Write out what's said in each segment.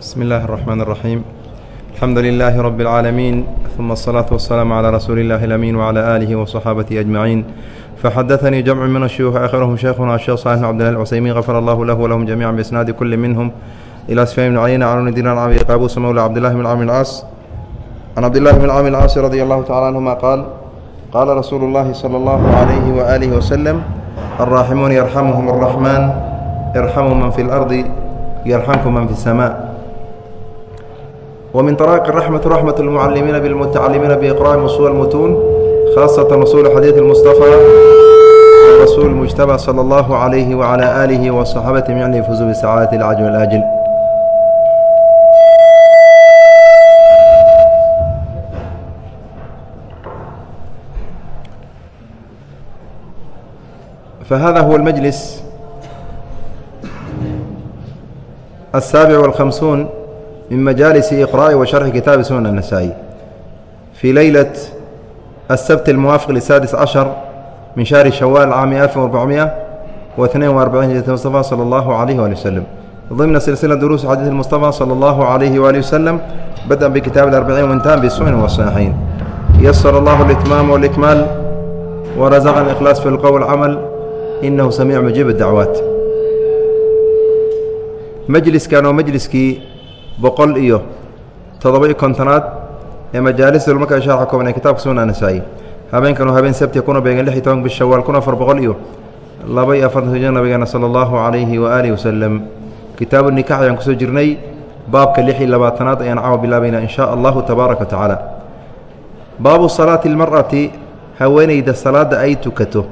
بسم الله الرحمن الرحيم الحمد لله رب العالمين ثم الصلاة والسلام على رسول الله الأمين وعلى آله وصحابته أجمعين فحدثني جمع من الشيوخ آخرهم شيخنا الشيخ صالح بن عبد الله العثيمين غفر الله له ولهم جميعا بإسناد كل منهم إلى سفيان بن عيينة عن دينار عن قابوس مولى عبد الله بن عامر العاص عن عبد الله بن عامر العاص رضي الله تعالى عنهما قال قال رسول الله صلى الله عليه وآله وسلم الراحمون يرحمهم الرحمن ارحموا من في الأرض يرحمكم من في السماء ومن طرائق الرحمة رحمة المعلمين بالمتعلمين بإقراء أصول المتون خاصة أصول حديث المصطفى الرسول المجتبى صلى الله عليه وعلى آله وصحابته من يفوزوا بسعادة العجل والآجل فهذا هو المجلس السابع والخمسون من مجالس إقراء وشرح كتاب سنن النسائي في ليلة السبت الموافق للسادس عشر من شهر شوال عام 1442 هجرة المصطفى صلى الله عليه وآله وسلم ضمن سلسلة دروس حديث المصطفى صلى الله عليه وآله وسلم بدأ بكتاب الأربعين وانتهى بالسنن والصحيحين يسر الله الإتمام والإكمال ورزقنا الإخلاص في القول والعمل إنه سميع مجيب الدعوات majliskan oo majliskii boqol iyo toddoba-iyo kontonaad ee majaalista markaa sharxa kooban ee kitabka sunan nasaa-i habeenkan habeen sabti kuna beegan lix iyo toban bish shawaal kun afar boqol iyo laba iyo afartan sojir nabigeena sala allahu calayhi waaalihi wasalam kitaabu nikax ayaan ku soo jirnay. Baabka lix iyo labaatanaad ayaan cawa bilaabaynaa in shaa allahu tabaaraka wa baabu salaati almar'ati haweeneyda salaadda ay tukato.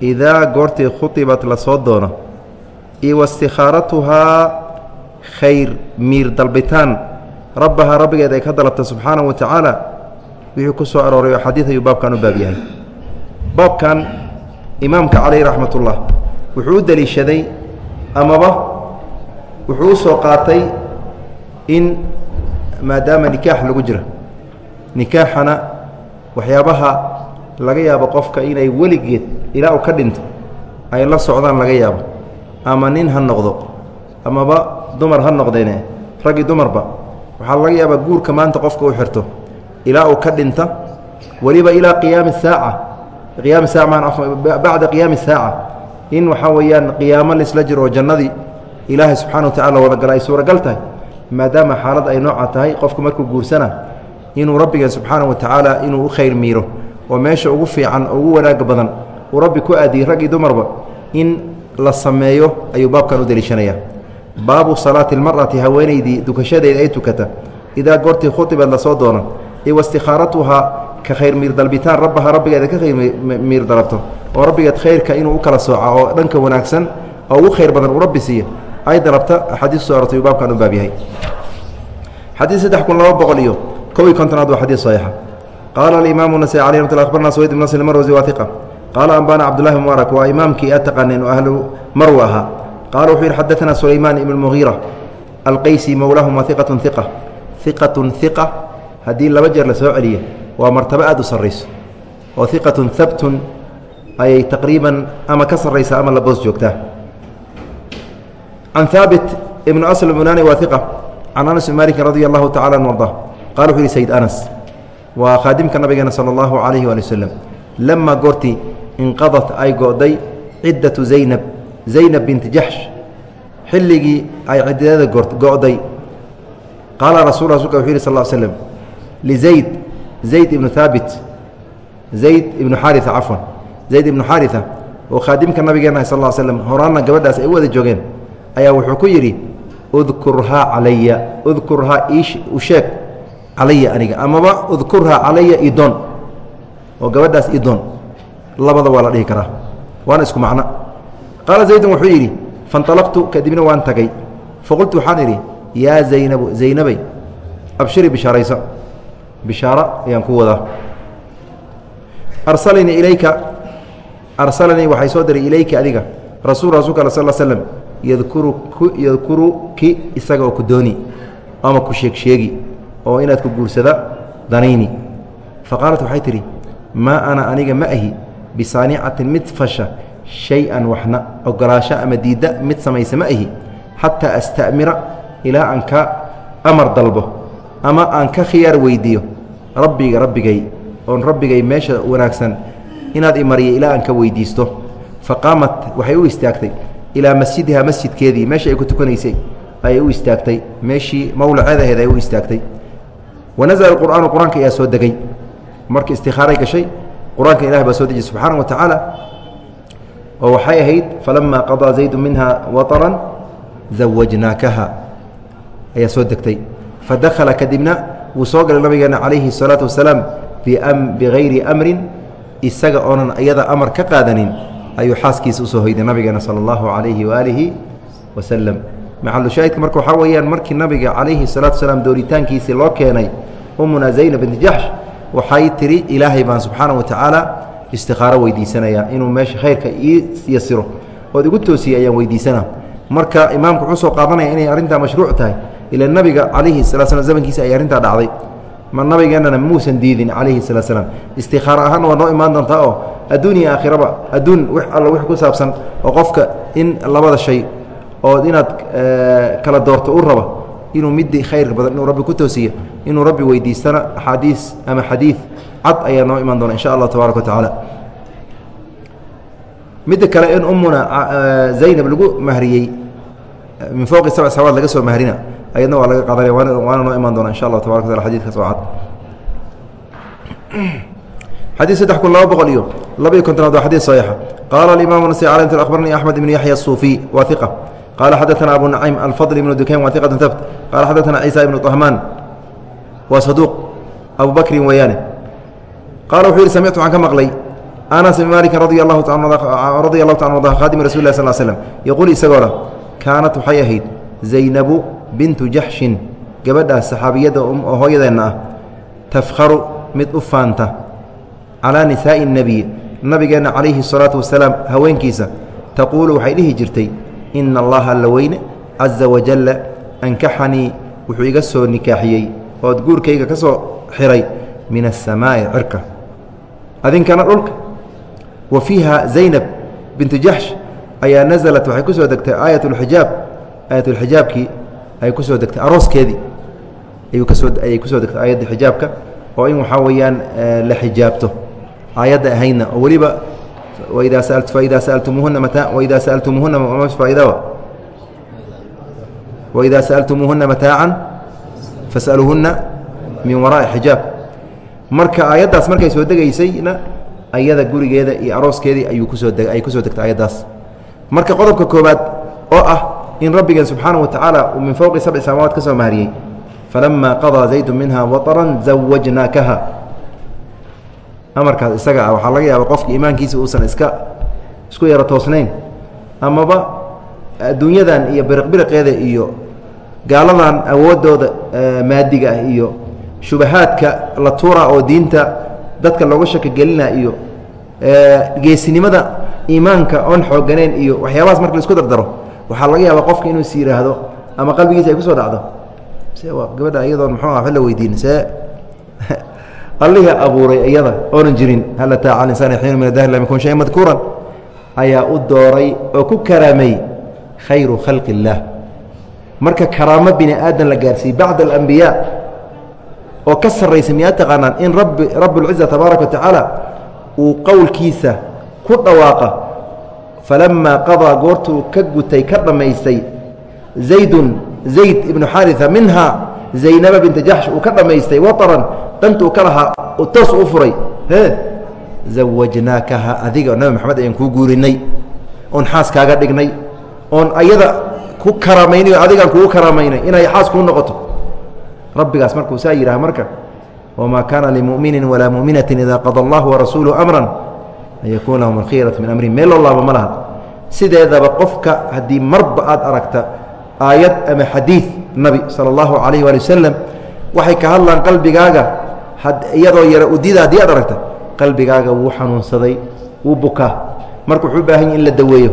Idaa goortii khutibat la soo doono. Iyo wastikhaaratuhaa khayr miir dalbitaan. Rabbahaa rabbigeed ay ka dalabta subxaanahu wa tacaala wixii ku soo arooray oo xadiid ayuu baabkan u baab yahay. Baabkan imaamka caleyh raxmatullah wuxuu u deliishaday amaba wuxuu u soo qaatay in maadaama nikaax lagu jira nikaaxana waxyaabaha laga yaabo qofka inay weligeed ilaa uu ka dhinto ay la socdaan laga yaabo. Ama nin ha noqdo amaba dumar ha noqdeene. Raggi dumarba waxaa laga yaabaa guurka maanta qofka u xirto. Ilaa uu ka dhinta weliba ilaa qiyaami saaca. Qiyaami saa bacda qiyaami saaca. In waxaa weeyaan qiyaamo laisla jiro oo jannadii ilaahay subxana wa tacala wadagala ay suuragal tahay maadaama xaalad ay nooca tahay qofku markuu guursana inuu rabbigeen subxaana wa tacaala inuu u khayr miiro oo meesha ugu fiican oo ugu wanaagga badan uu rabbi ku aadiyey raggii dumarba in la sameeyo ayuu baabkan u deliishanaya baabu salaati almar'ati haweenaydii dukashadeeda ay tukata. Idaa goortii khutibad la soo doono iyo wastikhaaratuhaa ka khayr miir dalbitaan rabbaha rabbigeeda ka khayr miir dalabto oo rabbigeed khayrka inuu u kala sooca oo dhanka wanaagsan oo ugu khayr badan uu rabbi siiya ay dalabta axaadiis soo arortay uu baabkan u baab yahay. Xadiid saddex kun laba boqol iyo kow iyo kontonaad waa xadiid saxiixa. Qaala alimaamu nasai alih ramat abarna swayd ibn nasr marwasi waa qaala ambana cabdullahi mubaarak waa imaamkii a taqaaneen oo ahlu marwa ahaa qaala wuxuu yidhi xadaثana sulaymaan ibn اmugiira alqaysi mowlaahum wa iqatun iqa iqatun iqa haddii laba jeer la soo celiya waa martabo aad u sarrayso oo iqatun habtun ayay taqriiban ama ka sarraysa ama la boos joogtaa can haabit ibnu asl bunani waa iqa can anas bn malikin radi allahu tacala an arda qala wuxu yihi sayd anas waa khaadimka nabigeena salى اllahu alayhi waali waslem lama goortii inqadat ay go'day ciddatu zaynab zaynab binti jaxsh xilligii ay ciddadeeda go'day. Qaala rasul rasulka wuxu yih sal slm lizayd zayd ibnu haabit zayd ibnu xaaria cafwan zayd ibnu xaaria oo khaadimka nabigeena sal l slm horaanna gabadhaas ay u wada joogeen ayaa wuxuu ku yidhi udkurhaa calaya udkurhaa u sheeg calaya aniga amaba udkurhaa calaya idoon oo gabadhaas idoon labada waa la dhihi karaa waana isku macno qaala zaydun wuxuu yidhi fanalaqtu kadibna waan tagay. Faqultu waxaan idhi yaa zaynabu zaynabay abshiri bishaarayso bishaaro ayaan ku wadaa. Arsalanii ilayka arsalanii waxay soo diray ilayka adiga rasul rasulka al sal slm yadkuru yadkuruki isaga oo ku dooni ama ku sheeg sheegi oo inaad ku guursada danayni. Faqaalat waxay tidhi maa ana aniga ma ahi bisaanicatin mid fasha shay-an waxna ogolaasho ama diidda mid samaysa ma ahi xataa astamira ilaa aan ka amar dalbo ama aan ka khiyaar weydiiyo rabbiga rabbigay oon rabbigay meesha wanaagsan inaad imariya ilaa aan ka weydiisto fa qaamat waxay u istaagtay ilaa masjidihaa masjidkeedii meeshii ay ku tukanaysay ayay u istaagtay meeshii mawlaceedaheed ay u istaagtay wanazla qur'aanu qur'aanka ayaa soo degay marka istikaaray gashay qur'aanka ilahi baa soo dejiyay subxaana wa tacaala oo waxay ahayd falama qaضىa zaydu minha waطran zawajnaakaha ayaa soo degtay fadakhala kadibna wuu soo galay nabigeena calayhi الsalaatu wasalaam bigayri amrin isaga oonan iyada amar ka qaadanin ayuu xaaskiisa usoo hoyday nabigeena salى اllahu عalayhi waalihi wasalam maxalushaahidka marka waxaa weeyaan markii nabiga calayhi الsalaatu wasalaam dooritaankiisii loo keenay umuna zaynab binti jaxsh waxay tihi ilaahay baan subxaana wa tacaala istikaaro weydiisanayaa inuu meesha khayrka ii yasiro ood igu toosiyey ayaan weydiisana. Marka imaamku wuxuu soo qaadanaya inay arrintaa mashruuc tahay. Ila nabiga calayhi salaa slam zamankiisa ay arrintaa dhacday. Ma nabigeennana muusan diidin calayhi salaa slaam istikaaro ahaanna waa noo imaan doontaa oo adduun iyo aakhiraba adduun wix alla wix ku saabsan oo qofka in labada shay oo inaad kala doorto u raba inuu midii khayrka badan inuu rabbi ku toosiyo inuu rabbi weydiistana axaadiis ama xadiid cad ayaa noo imaan doona insha allah tabaaraka wa tacaala midda kale in umuna zaynab lagu mahriyey min fowqi sabc sawaad laga soo mahrina ayadna waa laga qaadanaya waana noo imaan doona insha allah tabarak wa taala xadidkaas oo cad xadيث سدح كن لaba بqل iyo laba iyo kontonaad waa xadيث صحيixa qال الإمام النسي علي أخبرني أحمد بن يحيى الصوفي wa ثقة qال xدثنا أبو نعيم الفضل بن دكين wa ثقة ثبت qال xدثنا عيسى بن طهمان wa صدوq أبو بكri weeyaane qال وxuu yihi سمعت waxaan ka maqlay أنس بن مالك رضي الله رضي الله تعالى عنه khاdم رسول الله صلى اه سلم يقول isagoo le كاanت waxay ahayd زayنب بنت جaxشhin gabadhaas saxaabiyadda oo hooyadeenna ah تfkharu mid u faanta calىa nisaaءi الnebiy nabigeenna calayhi الsalaaةu wasalaam haweenkiisa taquulu waxay dhihi jirtay ina allaha alla weyne caza wajalla ankaxanii wuxuu iga soo nikaaxiyey ood guurkayga ka soo xiray min asamaa'i cirka. Adinkana dhulka. Wa fiiha zaynab bintu jaxsh ayaa nasalat waxay ku soo degtay aayat اlxijaab aayatulxijaabkii ay ku soo degtay arooskeedii. Ayay ku degtay aayadda xijaabka oo in waxaa weeyaan eh, la xijaabto. Aayadda ahaydna oo weliba waidaa sa'altumuuhuna mataacan fas'aluuhunna min waraa'i xijaab marka ayaddaas markay soo degaysayna ayada gurigeeda iyo arooskeedii ayuu kusooay ku soo degtay ayaddaas marka qodobka koowaad oo ah in rabbigeen subxaana wa tacaala uu min fowqi sabci samaawaad ka soo mahariyey falamaa qadaa zaydun minha waطran zawajnaakaha amarkaas isaga ah waxaa laga yaaba qofka iimaankiisa uusan iska isku yaro toosnayn. Amaba adduunyadan iyo biriqbiriqeeda iyo gaaladan awoodooda maadiga ah iyo shubahaadka la tuura oo diinta dadka looga shaka gelina iyo geesinimada iimaanka oon xooganeyn iyo waxyaabahaas marka la isku dardaro waxaa laga yaaba qofka inuu is yidhaahdo ama qalbigiisa ay ku soo dhacdo. Gabadha iyadoon mxuu ah la weydiin. See allihii abuuray iyada oonan jirin. Hal ataa cala insani xiinu min adahri lam yakun shayan madkuuran. Ayaa u dooray oo ku karaamay khayru khalqi اllaah marka karaamo bini aadan la gaarsiiyey bacda alambiyaa oo ka sarraysa miyaa taqaanaan in rabbi rabbulciza tabaaraka wa tacaala uu qowlkiisa ku dhawaaqa. Falamaa qadaa goortuu ka gutay ka dhammaystay zaydun zayd ibnu xaria minha zaynaba binta jaxsh uu ka dhammaystay waطran dhantuu ka lahaa oo toos u furay. E zawajnaakaha adiga nabi maxamed ayaan kuu guurinay oon xaas kaaga dhignay oon ayada ku karaamaynay oo adigaan kugu karaamaynay inay xaas kuu noqoto. Rabbigaas markuu saa yidhaha marka wamaa kaana limuminin walaa muminati ida qada allahu warasuulu amran an yakuuna lahum alkhiyaratu min amrihim meel loo laabo ma laha. Sideedaba qofka haddii marba aad aragta aayad ama xadiid nabi sala allahu calayh waali wasalam waxay ka hadlaan qalbigaaga iyadoo yara udida haddii aad aragta qalbigaaga wuu xanuunsaday wuu bukaa. Marka wuxuu u baahan yahi in la daweeyo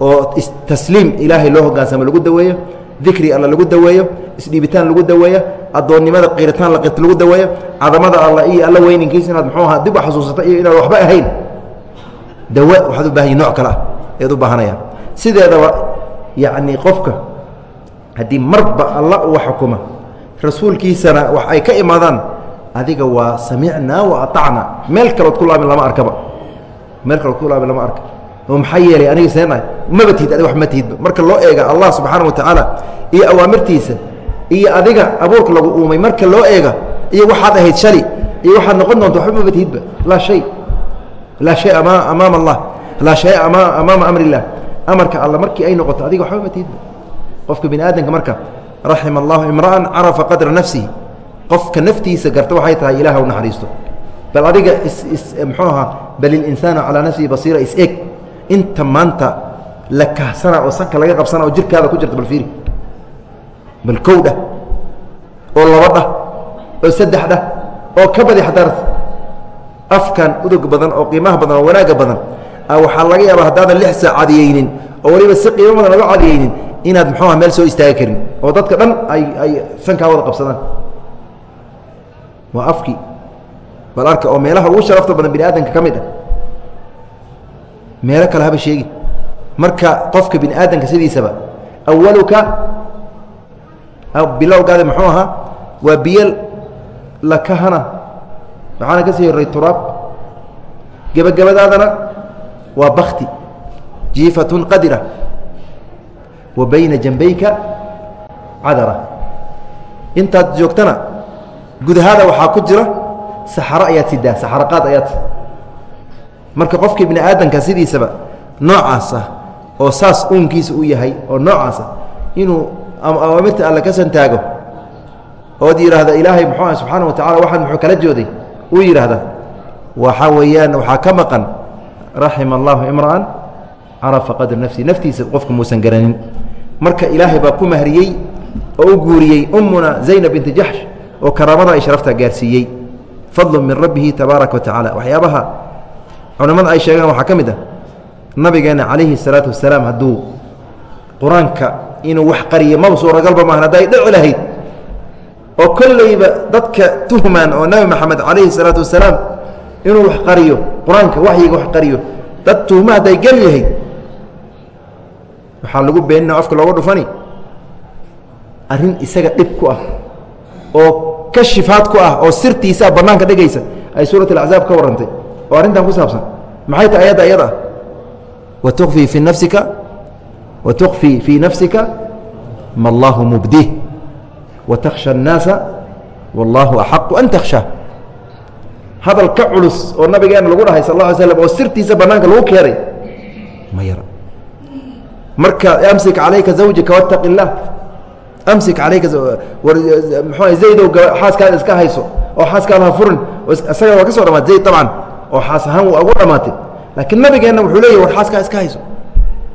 oo tasliim ilaahay loo hogaansamo lagu daweeyo dikri alla lagu daweeyo isdhiibitaan lagu daweeyo addoonnimada qiritaan la qirto lagu daweeyo cadamada alla iyo alla weyninkiisa inaad muxuu ahaa dib u xasuusato iyo inaad waxba ahayn. Dawe waxaad u baahan yihiin nooc kale ah ayaad u baahanayaan sideedaba yacni qofka haddii marba alla uu xukuma rasuulkiisana wax ay ka imaadaan adiga waa samicnaa wa aacna meel kalood ku laabin lama arkaba. Meel kalood ku laabin lama arka. Oo maxaa yeelay? Aniga seenahay maba tihid adiga wax ma tihidba marka loo eega allah subxaana wa tacaala iyo awaamirtiisa iyo adiga abuurka lagu uumay marka loo eega iyo waxaad ahayd shali iyo waxaad noqon doonta waxba maba tihidba laa shay. Laa shay amaama allah. Laa shay amaama amri amarka alla markii ay noqoto adiga waxba ma tihidba qofka bini aadamka marka raxima allahu imra'an carafa qadra nafsihi qofka naftiisa garta waxay tahay ilaah u naxariisto. Bal adiga mxuu ahaa bal ilinsaanu calaa nafsihi basiira is-eg inta maanta la kahsana oo sanka laga qabsana oo jirkaada ku jirta bal fiiri. Bal kow dhah oo laba dhah oo saddex dhah oo ka badi xadaarta afkan udog badan oo qiimaha badan oo wanaagga badan waxaa laga yaaba haddaadan lix saac oo weliba si qiimo badan laga cadiyeynin inaad muxuu aha meel soo istaagi karin. Oo dadka dhan ay ay sankaa wada qabsadaan waa afkii bal arka oo meelaha ugu sharafta badan bini aadamka ka mid ah. Meelo kale haba sheegi marka qofka bini aadamka sidiisaba awaluka bilowgaada muxuu ahaa waa biyo lakahana maxaana ka sii horay turaab gebagabadaadana waa bakti jiifatun qadira. Wa bayna janbayka cadara. Intaad joogtana gudahaada waxaa ku jira saxaro ayaad sidaa saxaraqaad ayaad marka qofkii bini aadamka sidiisaba noocaas ah oo saas uunkiisa u yahay oo noocaas ah inuu awaamirta alle ka santaago ood yidhaahda ilaahay muxuu ah subxaana wa tacala waxaan muxuu kala jooday uu yidhaahda waxaa weeyaan waxaa ka maqan raxima allahu imra'an carafa qadra nafsihi naftiisa qofka muusan garanin. Marka ilaahay baa ku mahriyey oo u guuriyey ummuna zaynab binti jaxsh oo karaamada ay sharafta gaarsiiyey fadlu min rabbihi tabaaraka wa waxyaabaha culimmada ay sheegaan waxaa ka mid ah nabigeena calayhi salaatu wasalaam hadduu qur'aanka inuu wax qariyo maba suuragalba maahan. Hadday dhici lahayd oo kolleyba dadka tuhmaan oo nebi maxamed calayhi salaatu wasalaam inuu wax qariyo qur'aanka waxyiga wax qariyo dad tuhma hadday gel yahayd waxaa lagu beenina afka looga dhufani arrin isaga dhib ku ah oo kashifaad ku ah oo sirtiisaa banaanka dhegaysa ay suurat alacaab ka warantay. Oo arrintan ku saabsan. Maxay tahay ayadda ayada? Wa tukhfii fii nafsika wa tukfii nafsika ma allaahu mubdih. Wa annaasa wallaahu axaqu an takhsha. Hadal ka culus oo nabigeena lagu dhahay sal alla alay slam oo sirtiisa banaanka lagu keenay ma yara. Marka amsik calayka zawjika wattaqi illaah amsik calayka mxu zaydow xaaskaada iska hayso oo xaaskaada ha furin isaga waa ka so dhamaatay zayd abcan oo xaas ahaan waa ugu dhamaatay. Laakiin nabigeenna wuxuu leeyahy war xaaskaa iska hayso.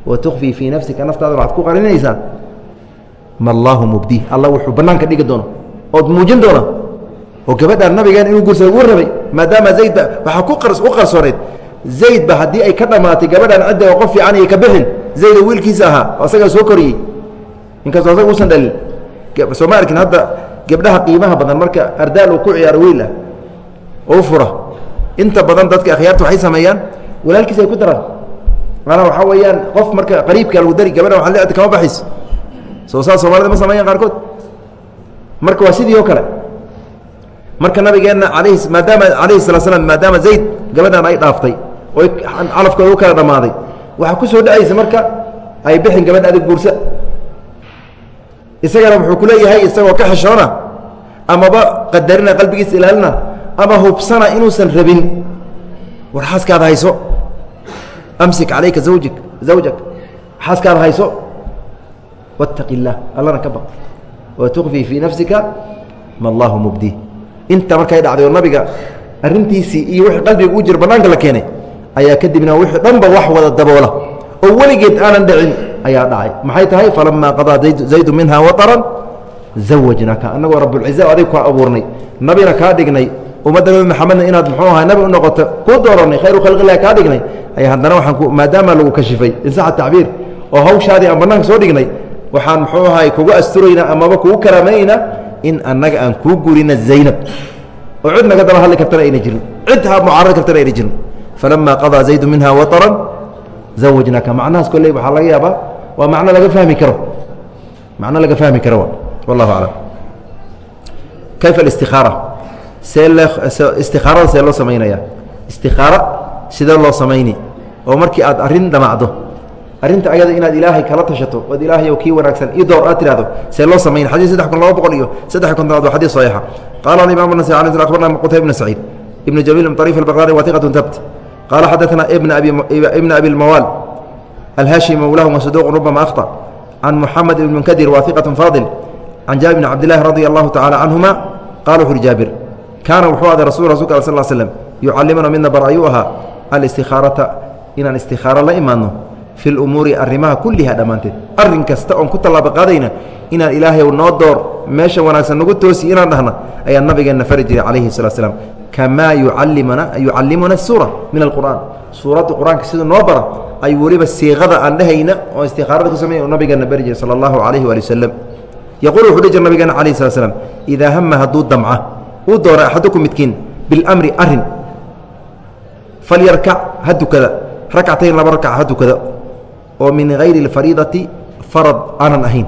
Wa tukfii fii nafsika naftaada waxaad ku qarinaysaa ma allaahu mubdih alla wuxuu bannaanka dhigi doono ood muujin doona oo gabadhaan nabigeena inuu guursada uu rabay maadaama zaydba waxaa ku qarsooneyd. Zaydba haddii ay ka dhammaatay gabadhaan cidda oo qof fiican iyo ka bixin zaydo wiilkiisa ahaa oo asagaa soo koriyey inkastoo asaga uusan dhalin soo ma arkin hadda gabdhaha qiimaha badan marka ardaal uu ku ciyaaro wiil oo fura inta badan dadka akhyaarta waxay sameeyaan walaalkiisa ay ku daraan. Maanaa waxaa weeyaan qof marka qariibka lagu dari gabadha waa le kama baxayso soo saas soomaalida ma sameeyaan qaarkood. Marka waa sidii oo kale. Marka nabigeenna alayhi maadaama alayhi salaa slam maadaama zayd gabadhan ay dhaaftay oo calafkooda u kala dhammaaday waxaa ku soo dhacaysa marka ay bixin gabadha adig guursa isagana wuxuu ku leeyahay isagoo ka xeshoona amaba qadarina qalbigiisa ilaalina ama hubsana inuusan rabin. War xaaskaada hayso? Amsik calayka zawjik zawjak. Xaaskaada hayso? Wattaqi اllah allana ka baq. Wa tukfii fii nafsika ma allahu mubdih inta markay dhacday oo nabiga arrintiisii iyo wixii qalbiga u jira bannaanka la keenay ayaa kadibna wixii dhanba wax wada daboola. Oo weligeed aanan dhicin ayaa dhacay. Maxay tahay? Falamaa qadaa zaydu minha waطran zawajnaaka annagoo rabulciza o adig kaa abuurnay. Nabina kaa dhignay. Ummadda nabi maxamedna inaad muxuu ahaa nabi u noqoto kuu dooranay khayru khalqilahi kaa dhignay. Ayaa haddana waxaan maadaama lagu kashifay. Insaxa tacbiir. Oo hawshaadii aan bannaanka soo dhignay waxaan muxuu ahay kugu asturaynaa amaba kugu karaamanaynaa in annaga aan kuu gurina zaynab. Oo cid naga daba hadli kartana ayna jirin. Cid ha mucaarad kartana ayna jirin. Falama qadaa zaydu minha waطran zawajnaaka macnahaas kolley waxaa laga yaabaa waa macno laga fahmi karo. Macno laga fahmi karo. Wallahu aclam kayfa alistikaara see istikaarada see loo samaynaya istikaara sidee loo samayni oo markii aad arrin dhamacdo arrinta ayada inaad ilaahay kala tashato ood ilaahay kii wanaagsan ii door aad tirahdo see loo samayn xadis saddex kun laba boqol iyo saddex kontonaad waa xadis saxiixa. Qaala alimam nasai ala abarna qutayb bn saciid ibn jabiil min ariif albaqdaani waiqatu tabt qaala xadaثna ibna abi اlmawaal alhashimi mawlahu wasuduq rubama akhطأ can muxamed ibn munkadir waiqaة faadil can jaabir bn cabdilahi radi allahu tacala canhuma qala wuxu uhi jaabir kaana wuxuu aday rasul rasulka al sal slm yucallimuna midna bar ayuu ahaa alistikhaaraa inaan istikaaro la imaadno fi lumuuri arrimaha kulliha dhammaanteed arrin kasta oon ku tallaabo qaadayna inaan ilaahay noo door meesha wanaagsan nagu toosi inaan dhahna ayaa nabigeenna fari jiray calayhi salaa slam kamaa yucalimuna yucallimuna suura min alqur'aan suuradda qur-aanka siduu noo bara ay weliba siiqada aan dhehayna oo istikaarada ku samey nabigeenna bari jiray sala allahu calayhi waali wasalam yaquul wuxuu dhi jir nabigeena calayhi sala slam idaa hama hadduu damca uu doona axadukum midkiin biاlamri arrin falyarkac ha dukada rakcatayn laba rakca ha dukada oo min hayri اlfariidati farad aanan ahayn.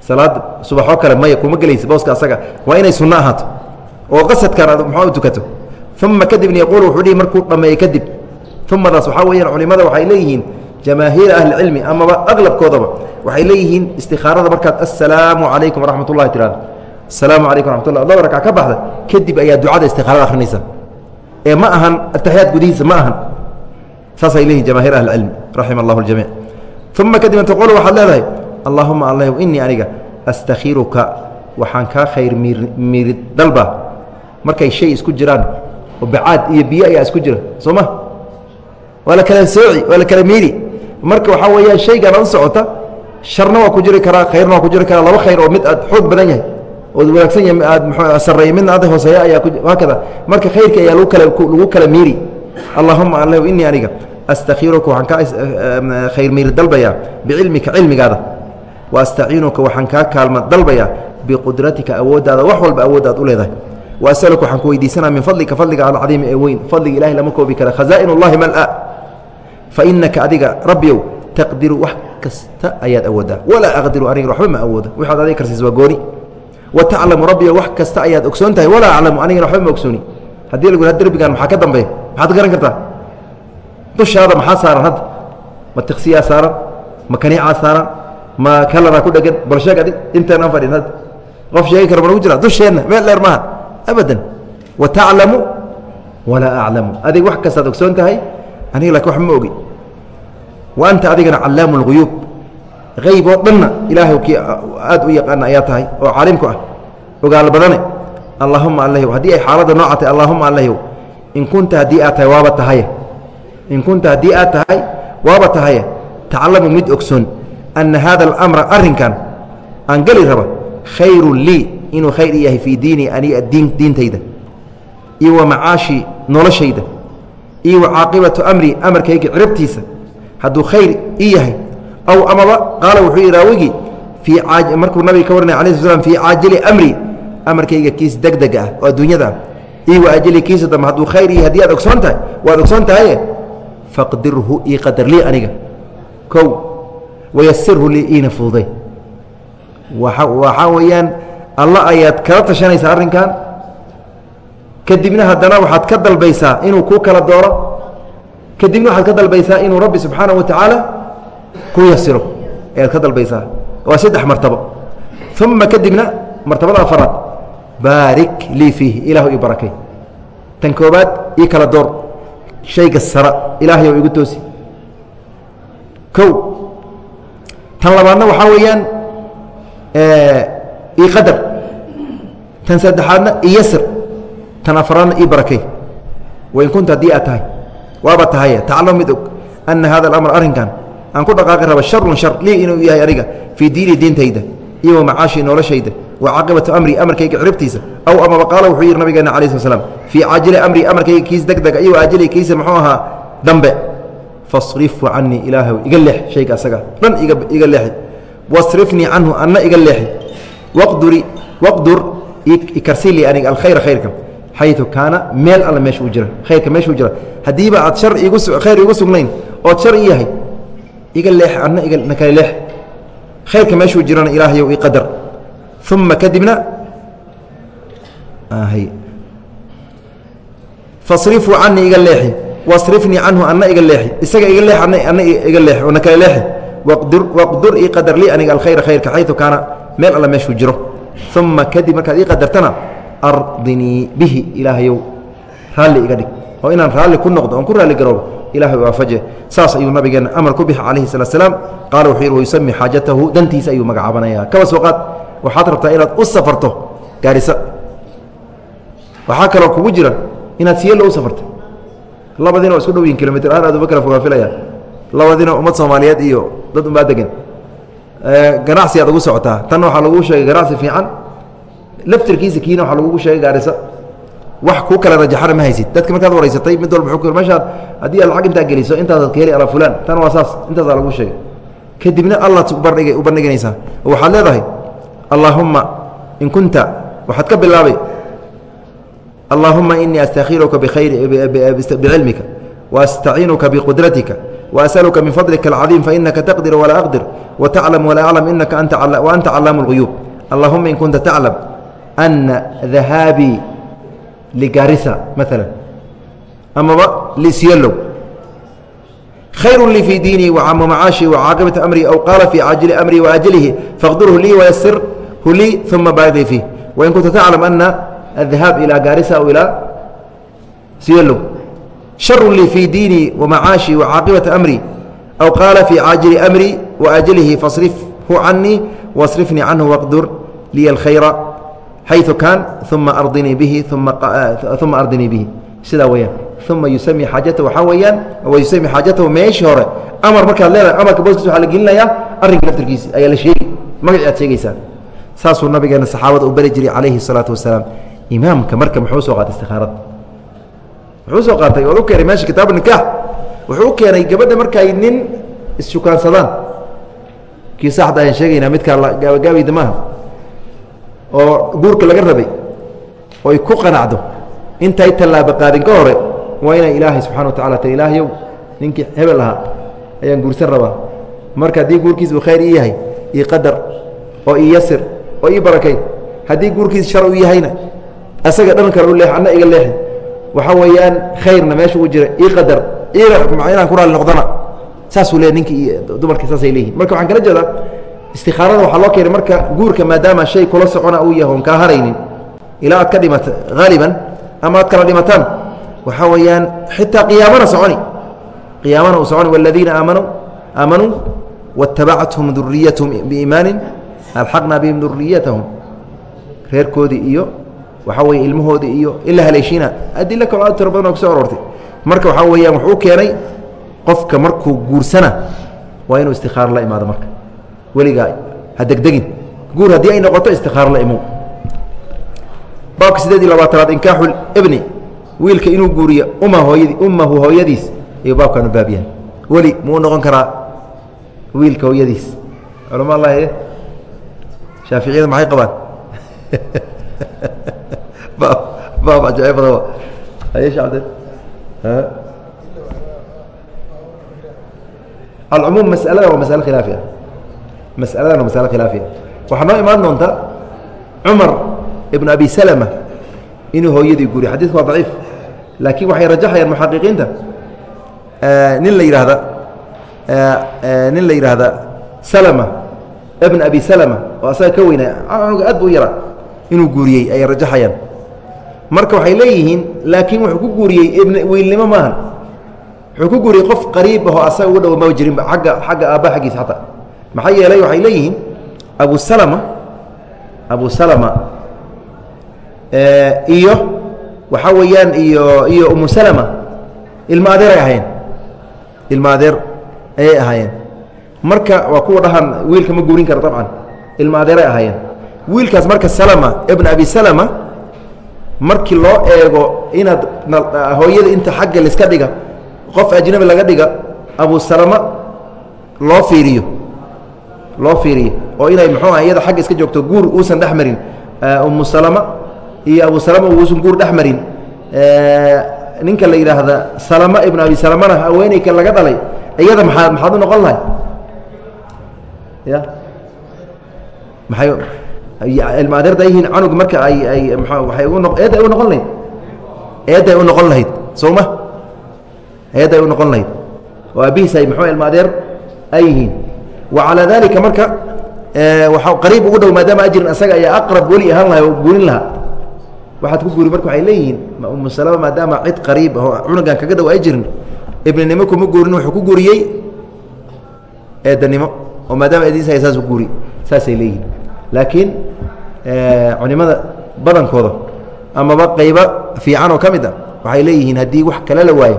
Salaad subaxoo kale maya kuma gelaysa booska asaga waa inay sunno ahaato oo qasadkan aad muxuu tukato? Uma kadibna yaquul wuxuu dhihi markuu dhammeeyey kadib umadaas waxaa weeyaan culimada waxay leeyihiin jamaahiira ahlicilmi amaba aqlabkoodaba waxay leeyihiin istikaarada markaad assalaamu calaykum waraxmat ullahi tirahdo asalaamu calaykum raxmat ullah laba rakac ka baxda kadib ayaa ducada istikaarada akhrinaysa ee ma ahan ataxiyaad gudihiisa ma ahan saasay leeyihiin jamaahiir ahlicilmi raxima allahu ljamiic uma kadibna taqulu waxaad leedahay allaahuma allah innii aniga astakhiruka waxaan kaa khayr miiri dalba markay shay isku jiraan oo bacaad iyo biyo ayaa isku jira soo ma waa la kala sooci waa la kala waxaa weeyaan shaygan u socota sharna waa ku jiri karaa khayrna waa ku jiri karaa laba khayr oo mid aad xoog badan yahay. Ood wanaagsan yahay aad m sarreeya midna aad hooseeya ayaa haakada marka khayrka ayaa lagu kala lagu kala miiri. Allahuma allah innii aniga astakhiruka waxaan kaa khayr miiri dalbayaa bicilmika cilmigaada. Wa astaciinuka waxaan kaa kaalma dalbayaa biqudratika awooddaada wax walba awoodda aad u leedahay. Wa asaluka waxaan ku weydiisanaa min fadlika fadliga alcadiimi ee weyn. Fadliga ilahay lama koobi kara. Khazaain اllahi mal-a fa inaka adiga rabbiyow taqdiru wax kasta ayaad awooddaa walaa aqdiru aniga waxba ma awooda waxaad adiga karsiis waa gooni. Wa taclamu rabbiyo wax kasta ayaad ogsoon tahay. Walaa aclamu anigana waxba ma ogsooni. Haddii lagu ha derbigan maxaa ka dambeeya? Maxaad garan kartaa? Dushaada maxaa saaran hadda ma tiksiyaa saaran? Ma kaniicaa saaran? Ma kalaraa ku dhegan bal sheeg adig inteenaan fadhin hadda qof sheegi kara ma nagu jira. Dusheenna meel dheer maaha. Abadan. Wa taclamu walaa aclamu. Adig wax kastaad ogsoon tahay aniga laakin wax ma ogi wa anta adigana callaamu اlguyuub hayb oo dhanna ilaahay kii aad u yaqaana ayaa tahay oo caalimku ah. Ogaal badane allahuma allahw haddii ay xaaladda nooca tahay allahuma allahw in kunta haddii aad tahay waaba tahaye in kunta haddii aad tahay waaba tahaye taclamu mid ogsoon. Anna haada alamra arrinkan aan geli raba khayrun lii inuu khayr yahay fii diini diin diintayda. Iyo wa macaashii noloshayda. Iyo wa caaqibatu amri amarkayga cirabtiisa hadduu khayr ii yahay aw amaba qaala wuxuu yidhi raawigii aa markuu nabiga ka waranay ala sl fii caajili amri amarkayga kiis degdega ah oo adduunyada ah. Iyo wa ajili kiisa dambe hadduu khayr iyo haddii aad ogsoon tahay waad ogsoon tahaye faqdirhu ii qadar aniga. Kow wayasirhu lii iina fuuday. Waa waxaa weeyaan alla ayaad kala tashanaysaa arrinkan. Kadibna haddana waxaad ka dalbaysaa inuu kuu kala dooro kadibna waxaad ka dalbaysaa inuu rabbi subxaanaه wa tacaala ku yasiro ayaad ka dalbaysaa. Waa saddex martabo. Uma kadibna martabada afaraad. Baarik lii fiihi ilaahu ii barakay. Tan koobaad ii kala door. Shayga sara ilaahay oo igu toosi. Kow tan labaadna waxaa weeyaan ii qadar. Tan saddexaadna iyasir tan afraadna ii barakay. Wain kunta haddii aad tahay waaba tahaye taclam mid og ana hada alamr arrinkan aan ku dhaqaaqi raba sharun shar lii inuu yahay aniga fii diini diintayda iyo wa noloshayda wa caaqibatu amri amarkayga ciribtiisa aw amaba qaala wuxuu yidhi nabigeena cala sl slam fii caajili amri amarkayga kiis degdega iyo ajili kiisa muxuu ahaa dambe fasrifu canii ilaahw iga leex shayga asaga dhan iga leexi wasrifnii canhu anna iga leexi waqduri waqdur ikarsili aniga alkhayra khayrka xayu kaana meel alla meesha u jira khayrka meeshuu jira. Haddiiba aad igu khayr igu sugnayn ood shar i yahay iga leex anna igana kale leex. Khayrka meeshuu jirana ilaahyow ii qadar. Uma kadibna fasrifuu canii iga leexi wasrifnii canhu ana iga leexi isaga iga leex ana iga leexi ona kale leexi. Waqdur ii qadar lii aniga alkhayra khayrka xayu kaana meel alla meeshuu jiro. Uma kadib markaad ii qadartana ardinii bihi ilaahayow raalli iga dhig. Oo inaan raalli ku noqdo oon ku raalli garoobo ilahay waafaje saas ayuu nabigeenna amar ku bixi calayhi salaa slaam qaala wuxuu yidhi wayusami xaajatahu. Dantiisa ayuu magacaabanaya kaba soo qaad waxaad rabtaa inaad u safarto? Gaarisa. Waxaa kaloo kugu jira inaad siyelo u safarto labadinoo isku dhow kilomitr ahaan aad uma kala fogaafilaya labadinoo ummad soomaaliyeed iyo dad umbaa degan ganacsi aad ugu socotaa. Tanna waxaa lagu sheegay ganacsi fiican laftirkiisa kiina waxaa lagugu sheegay gaarisa wax kuu kala rajaxana ma haysid dadka markaad waraysatay mid walba u meeshaad haddii aad lacag intaa geliso intaasaad ka heli ala fulaan tan waa saas intaasaa lagu sheegay kadibna allaad ubandhig u bandhiganaysaa oo waxaad leedahay allaahumma in kunta waxaad ka bilaabay allaahuma inii astakhiruka bicilmika waastaciinuka biqudratika وأسألka min fضلka الcظيم faإنaka تqدر وlaa أqدر وتcلم وlaa أعلم inaka وأnta cلاam الغyوب اللaهuma in kunta تcلم أنa ذahاabي لgarisa mثaلا amaba lsylow khayr lii fي diiني ومacaaشhi وcaaqibaةi أmrي أو qاala fي cاaجiل أmrي وأجلhi fاqdurhu lii وysirhu lii ثuma baadi فيه وin kunta تcلم أنa الذahاab إilى garisa أو ilىa sylow شhر lii fي diiني ومacaaشhi وcaaqibaةa أmrي أو qاala fي cاaجiل أmrي وأجلhi فاصرفhu canii واصرفنii canه واqdur liya الkhayra xayu kaan uma ardinii bihi uma ardinii bihi sidaa weyaan uma yusami xaajata waxaa weyaan yusami xaajatahu meeshii hore amar markaad leedahay amarka booskiis waa la gelinayaa arrinka laftarkiisi ayaa la sheegi magaci aad sheegaysaan saasuu nabigeena saxaabada u beri jiray calayhi salaatu wasalaam imaamka marka muxuu soo qaatay istikhaarada muxuu soo qaatay ood u keenay meesha kitaabu nikaax wuxuu u keenay gabadha markaay nin issukaansadaan kii saaxda ayaan sheegaynaa midkaa gaabagaabeyda maaha oo guurka laga rabay oy ku qanacdo intay tallaaba qaadin ka hore waa inay ilaahay subxana wa tacala ta ilaahyow ninkii hebel ahaa ayaan guursan rabaa. Marka haddii guurkiis uu khayr ii yahay ii qadar oo ii yasir oo ii barakay haddii guurkiis shar u yahayna asaga dhan kale u leex iga leexi waxaa weeyaan khayrna meesha u jira ii qadar inaan ku raali noqdana saasuu le ninki iyo dumarki saasay leeyihiin marka waxaan kala jeedaa istikaarada waxaa loo keenay marka guurka maadaama shay kula socona uu yahay kaa haraynin ilaa aad ka dhimata haaliban ama aad kala dhimataan waxaa weeyaan xitaa qiyaamana soconi. Qiyaamana uu soconi waladiina aamanuu aamanuu waاtabacathum duriyatahum biiimaanin alxaqna bihim duriyatahum reerkoodii iyo waxaa weeye ilmahoodii iyo ila haleeshiina adilo kaloo aad tiro badan oo kuso aroortay. Marka waxaa weeyaan wuxuu keenay qofka markuu guursana waa inuu istikaaro la imaado marka weligaa ha degdegin. Guur haddii ay noqoto istikaaro la imow baabka sideed iyo labaatanaad inkaaxu ibni wiilka inuu guuriyo uma hooyadii ummahu hooyadiis ayuu baabkan u baab yahay. Weli muu noqon karaa wiilka hooyadiis. Culama allahi shaaficiyada maxay qabaan? Baab ajaib badan. Haye shacabde alcumuum masalada waa masale khilaafi ah masaladan waa masale khilaafi ah waxaa noo imaan doonta cumar ibn abi salama inuu hooyadii guriy xadidku waa daciif laakiin waxay rajaxayaan muxaqiqiinta. Nin la yidhaahda nin la yidhaahda salama ibn abi salama oo asaga ka weyna cunuga aad bu yaraa inuu guuriyey ayay rajaxayaan. Marka waxay leeyihiin laakiin wuxuu ku guuriyey ibn wiilnimo maaha wuxuu ku guuriyey qof qariib ahoo asaga uga dhow ma jirinba agga xagga aabba xaggiisa xataa maxaa yeelay waxay leeyihiin abu salama abu salama iyo waxaa weeyaan iyo iyo umu salama ilmo adeeray ahaayeen. Ilmo adeer ayay ahaayeen. Marka waa kuwa dhahan wiilka ma guurin karo dabcan. Ilmo adeeray ahaayeen. Wiilkaas marka salama ibn abi salama markii loo eego inaad hooyada inta xagga laiska dhiga qof ajnabi laga dhiga abu salama loo fiiriyo loo fiiriyo oo inay muxuu ah iyada xagga iska joogto guur uusan dhex marin umu salama iyo abu salama uusan guur dhex marin. Ninka la yidhaahda salama ibn abi salamana haweeneyka laga dhalay iyada maxaa maxaad u noqon lahay ya? Maay ilma adeerda yihiin canuga marka ay ay waay u eed ay u noqon lahayd? Eedday u noqon lahayd sowma eedday u noqon lahayd. Oo aabihiis ay muxuu ilma adeer ay yihiin wa calaa dalika marka waxaa qariib ugu dhow maadaama ajrin asaga ayaa aqrab weli ahaan lahay oo guurin lahaa. Waxaad ku guuri marka waxay leeyihiin umu maadaama cid qariib oo cunugan kaga dhow ay jirin ibninimo kuma guurin wuxuu ku guuriyey eedanimo oo maadaama eediis hay saas guuri saasay leeyihiin. Laakiin culimada badankooda amaba qaybo fiican oo ka mid a waxay leeyihiin haddii wax kale la waayo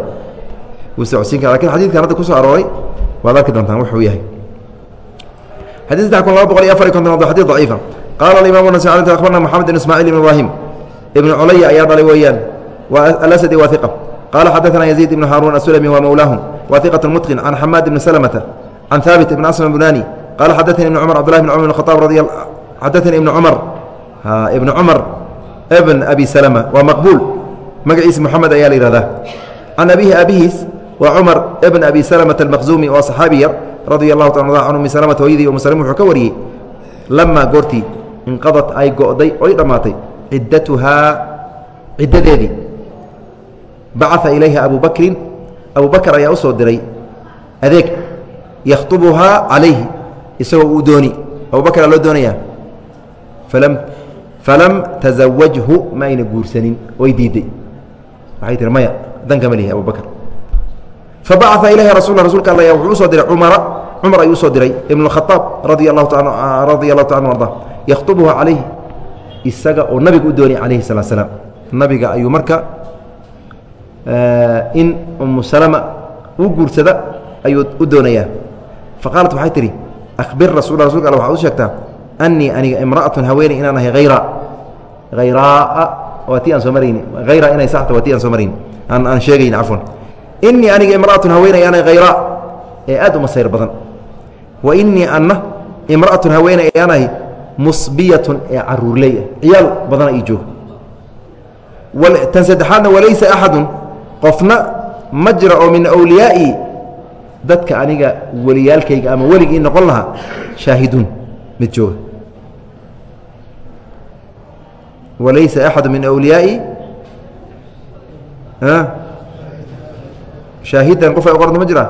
wuu socodsiin kara laakiin xadidkan hadda ku soo arooray waad arki doontaan wuxuu yahay xadid saddex kun laba boqol iyo afar iyo konton waa xadid daciifa qaala alimaam nas akhbarna moxamed ibn ismaaciil ibn ibraahim ibn culaya ayaa dhalay weeyaan waa alasadi waa iqa qaala xadaثana yaziid ibn haaruun asulami waa mowlaahum wa iqaة mutqin can xamaad ibni slmta can haabit ibn aslam bunani qaala xadaثani ibn cumar cbdulahi bn cumar bn khaaab radi xadaثani ibn cumar ibn cumar bn abi slma waa maqbuul magaciisa moxamed ayaa la yihahdaa can abihi abihiis waa cumar bn abi slmta almaqzumi waa saxaabi yar radia allahu ta can umi slmta hooyadii umu slm wuxuu ka wariyey lamaa goortii inqadat ay go'day oy dhammaatay ciddatuhaa ciddadeedii bacaa ilayha abu bakrin ayaa u diray adeeg yakhطubuhaa calayhi isagoo uu dooni. Abu bakraa loo doonayaa falam tasawajhu ma ayna guursanin way diidday waxay tihi maya dankama lihi abu fabacaa ilayha rasul rasulka alla wuxuu u soo diray cumara cumar ayuu u soo diray ibn اkhaaab radia allahu ta an arda yakhطubuhaa calayhi isaga oo nabiga u doonay calayhi salaa slaam nabiga ayuu marka in umu salama uu guursada ayuu u doonayaa faqaalat waxay tihi akhbir rasul rasulka all waxaad u sheegtaa annii aniga imra'atun haweeney inaan ahay hayra hayraaa waa tii aan soo marayni hayra inay saxta waa tii aan soo marayni aan aan sheegayn cafwan innii aniga imra'atun haweeney aanay hayraa ee aad uma sayr badan. Wa innii anna imra'atun haweeney aan ahay musbiyatun ee caruurley ah ciyaal badana ii jooga tan saddexaadna walaysa axadun qofna ma jira oo min awliyaai dadka aniga weliyaalkayga ama weligii noqon lahaa shaahiduun mid jooga. Walaysa axadu min awliyaai shaahidan qof qoranta ma jiraa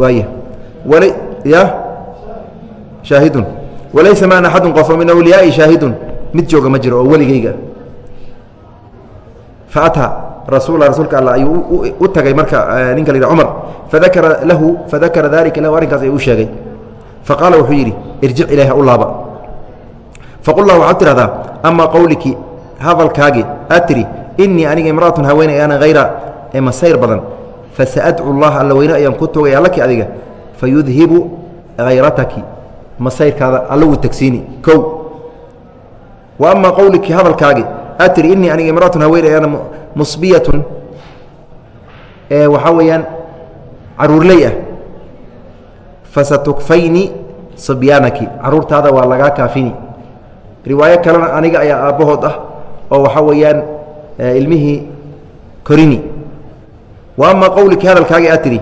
waaya wala ya? Shaahidun walaysa maan axadun qofo min awliyaai shaahidun mid jooga ma jiro oo weligayga. Faataa rasul rasuulka all ayuu u tagay marka ninka la yidha cumar. Fadakara lahu fadakara dalika lahu arrinkaas ayuu u sheegay. Faqaala wuxuu yidhi irjic ilayha u laaba faqul lah waxaad tidhahdaa amaa qowliki hadalkaagi aad tidhi innii aniga imra'atun haweeney ana hayra ee masayr badan fasaadcu llaha alla weyne ayaan ku togaya laki adiga fayudhibu hayrataki masayrkaada alla wuu tagsiini kow wa amaa qowliki hadalkaagi aad tihi innii aniga imra'atun haweeney ana musbiyatun. Ee waxaa weeyaan caruurley ah. Fasatukfayni sibyaanaki caruurtaada waa lagaa kaafini. Riwaayo kalena aniga ayaa aabbahood ah oo waxaa weeyaan ilmihii korini wa amaa qowliki hadalkaagi aad tidhi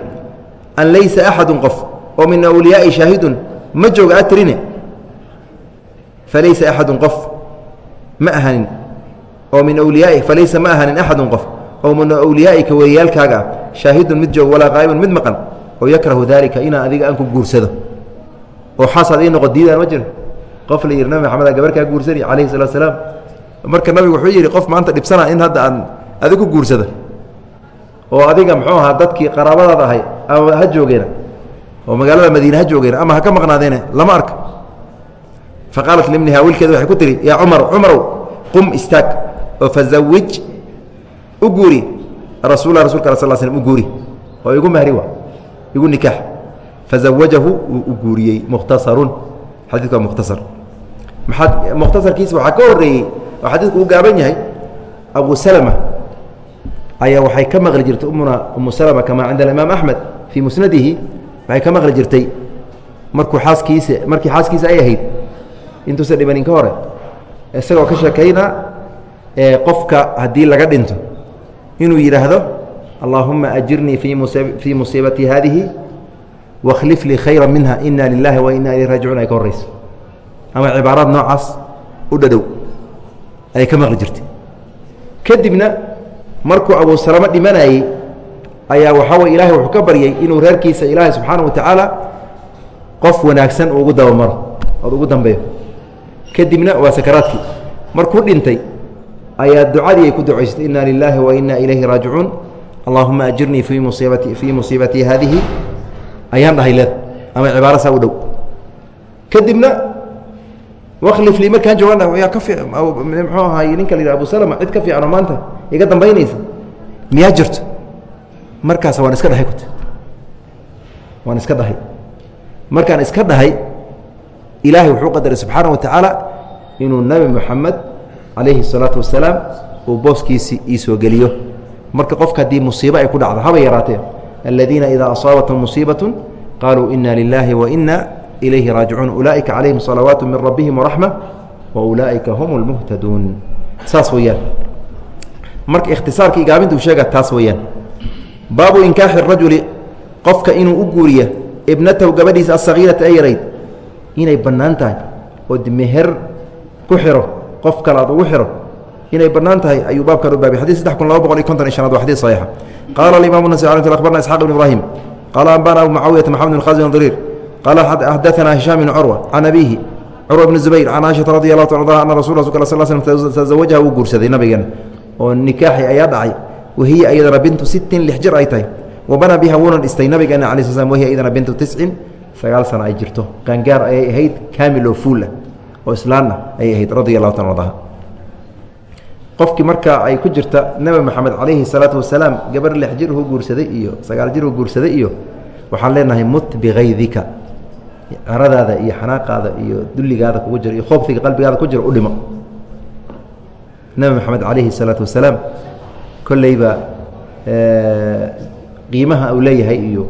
an laysa axadun qof oo min awliyaa'i shaahidun ma jooga aad tirine falaysa axadun qof ma ahanin oo min awliyaai falaysa ma ahanin axadun qof oo min awliyaa'ika weliyaalkaaga ah shaahidun mid jooga walaa qaa'ibun mid maqan oo yakrahu daalika inaan adiga aan ku guursado. Oo xaasaad ii noqo diidaan ma jiro qof la yidhi nabi maxameda gabar kaa guursani calayhi salatu salaam. Marka nabigu wuxuu yidhi qof maanta dhibsana in hadda aan adig ku guursado oo adiga muxuu ahaa dadkii qaraabadaada ahay ama ha joogeena oo magaalada madiine ha joogeena ama ha ka maqnaadeene lama arka. Fa qaalat wiilkeeda waxay ku tihi yaa cumar cumarow qum istaag oo fazawij u guuri. Rasuula rasulka al sal slm u guuri. Oo igu mahri wa igu nikaax. Fazawajahu wuu u guuriyey mukhtasarun. Xadiidku waa mukhtasar. Maxaad mukhtasarkiisa waxaa ka horreeyey oo xadiidku u gaaban yahay abu salama ayaa waxay ka maqli jirtay umuna umu salama kamaa cinda alimaam axmed fii musnadihi waxay ka maqli jirtay markuu xaaskiisa markii xaaskiisa ay ahayd. Intuusan dhibanin ka hore. Isagoo ka sheekayna qofka haddii laga dhinto inuu yidhaahdo allaahuma ajirnii fii musiibatii haadihi wakhlif lii khayra minha ina lilaahi wa ina ilayh raajicuun ay ka horrayso ama cibaaraad noocaas u dhadhow ayay ka maqli jirtay. Kadibna markuu abu salamo dhimanayey ayaa waxaa wey ilahay wuxuu ka baryay inuu reerkiisa ilaahay subxaana wa tacaala qof wanaagsan ugu dabamaro ood ugu dambeeyo. Kadibna waa sakaraadkii. Markuu dhintay ayaa ducadii ay ku ducaysatay inna lilaahi wa inna ilayhi raajicuun. Allahuma ajirnii fii musiibati fii musiibatii haadihi. Ayaan dhahay leed ama cibaaro saa u dhow. Kadibna waklif lii markaan joogan yaa ka fi muxuu ahaay ninka la yidhah abu salama cid ka fiicanoo maanta iga dambaynaysa miyaa jirto markaas waan iska dhahay kut waan iska dhahay markaan iska dhahay ilaahay wuxuu qadaray subxaana wa tacaala inuu nebi moxamed calayhi الsalaatu wasalaam uu booskiisii iisoo geliyo marka qofka haddii musiibo ay ku dhacdo haba yaraatee aladiina idaa asaabathum musiibaة qaluu ina lilaahi waina ilayhi raajicuun ulaaئika calayhim salawaat min rabbihim waraxma waulaaئika hum اlmuhtaduun saas weeyaan marka ikhtisaarka igaabinta uu sheega taas weeyaan. Baabu inkaaxi rajuli qofka inuu u guuriya ibnatahu gabadhiisa asagiirata ee yarayd inay bannaan tahay oo meher ku xiro qof kale aad ugu xiro inay bannaan tahay ayuu baabkan u baabay xadid saddex kun laba boqol iyo konton iyo shanaad waa xadid saxiixa. Qaala alimamu nasai alay sl akhbarna isxaq ibn ibrahim qaala anbana abu mucaawiyata maxamed bin khazin dariir qaala xadaثana hishaam ibn curwa can abiihi curwa bn zubayr can caaishata radi allahu ta anha ana rasul sl sl slm tazawajaha wuu guursaday nabigeena oo nikaaxi ayaa dhacay wahiya iyadana bintu sittin lix jir ay tahay. Wa bana biha wuuna dhistay nabigeena ala sl wahiya iyadana bintu tiscin sagaal sana ay jirto. Qaangaar ayay ahayd kaamil oo fuul ah oo islaanna ayay ahayd radia allahu ta ardaha qofkii markaa ay ku jirta nebi moxamed calayhi salaatu wasalaam gabar lix jir uu guursaday iyo sagaal jir uu guursaday iyo waxaan leenahay mut bikaydika caradaada iyo xanaaqaada iyo dulligaada kugu jira iyo khoobsiga qalbigaada ku jira u dhimo nebi moxamed calayhi salaatu wasalaam kolleyba qiimaha uu leeyahay iyo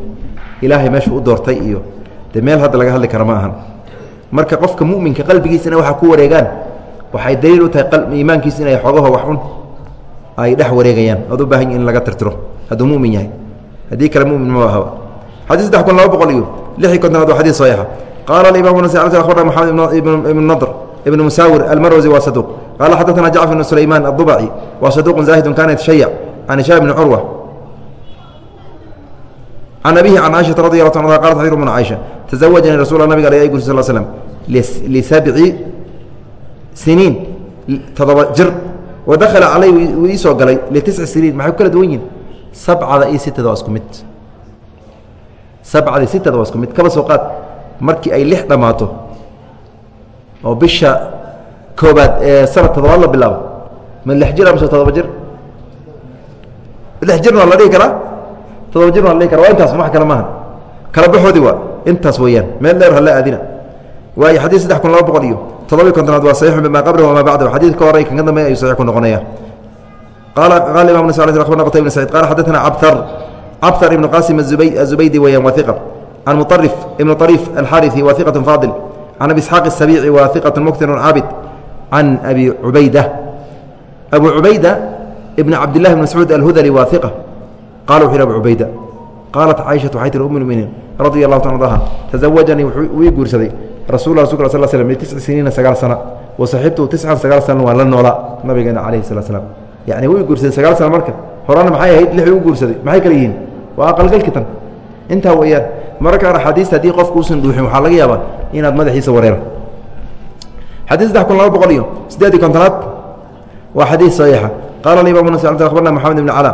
ilaahay meeshuu u doortay iyo de meel hadda laga hadli kara ma ahan. Marka qofka muminka qalbigiisana waxa ku wareegaan waxay daliil u tahay iimaankiisa inay xogaho wax un ay dhex wareegayaan. Ood u baahan in laga tirtiro. Hadduu mumin yahay. Haddii kale mumin ma ahaba xadii saddex kun laba boqol iyo lix iyo kontonaad waa xadii saxiixa qaala alimaam nas abarna maxamed ibnu nadr ibn musaawir almarwasi waa saduuq qaala xadaثana jacfar ibn sulaymaan aلdubaci waa saduuqun zaahidun kana yatashayac can hishaam ibni curwa can abihi can caiشhaةa radi aلlah ta anha qalat xayr bna caiشha tزawajanii rasul nabig al gursi sl slm lisabci siniin todoba jir wa dakhala calay wuu iisoo galay litisci siniin maxay ku kala duwan yihin sabcada iyo sitada waa isku mid sabcada iyo sitada waa isku mid kaba soo qaad oo bisha koobaad ee sana todobaad la bilaabo. Ma lix jir mise todoba jir? Lix jirna waa la dhihi karaa? Todoba jirna waa la dhihi kara waa intaas wax kale maaha kala baxoodii waa intaas weeyaan. Meel dheer hala aadina. Waayo xadiid saddex kun laba boqol iyo toddobiy kontonaad waa saxiixun bimaa qabri wamaa bacdahu. Xadiid ka horay kanka dambeeya ayuu saxiix ku noqonaya qaala qaala imam nasa alay abarna qtay ibn saciid qala xaddatana cabthar cabthar ibnu qaasim azubaydi weeyaan waa iqa can ibnu ariif alxaariثi waa iqatun faadil can abi isxaaq اsabiici waa iqat muktir caabid can abi cubayda abu cubayda ibn cabdillahi bn mascuud alhudali waa iqa qala wuxu yh abu cubayda qaalat caaishaةu waxay tiri um muminiin radia allahu ta adaha tazawajanii wuu ii guursaday rasul rasul ka sl sl btisi siniina sagaal sana wa saxibtu tiscan sagaal sana waan la noolaa nabigeena calayhi salaa slam yacni wuu i guursaday sagaal sana marka horena maxay ahayd lix u guursaday maxay kala yihiin waa aqalgalkitan intaa weeyaan mararka qaar axaadiista haddii qofku usan dhuuxin waxaa laga yaabaa inaad madaxiisa wareero xadii saddex kun laba boqol iyo siddeed iyo kontonaad waa xadiis saxiixa qala imam nas abarna moxamed ibn cala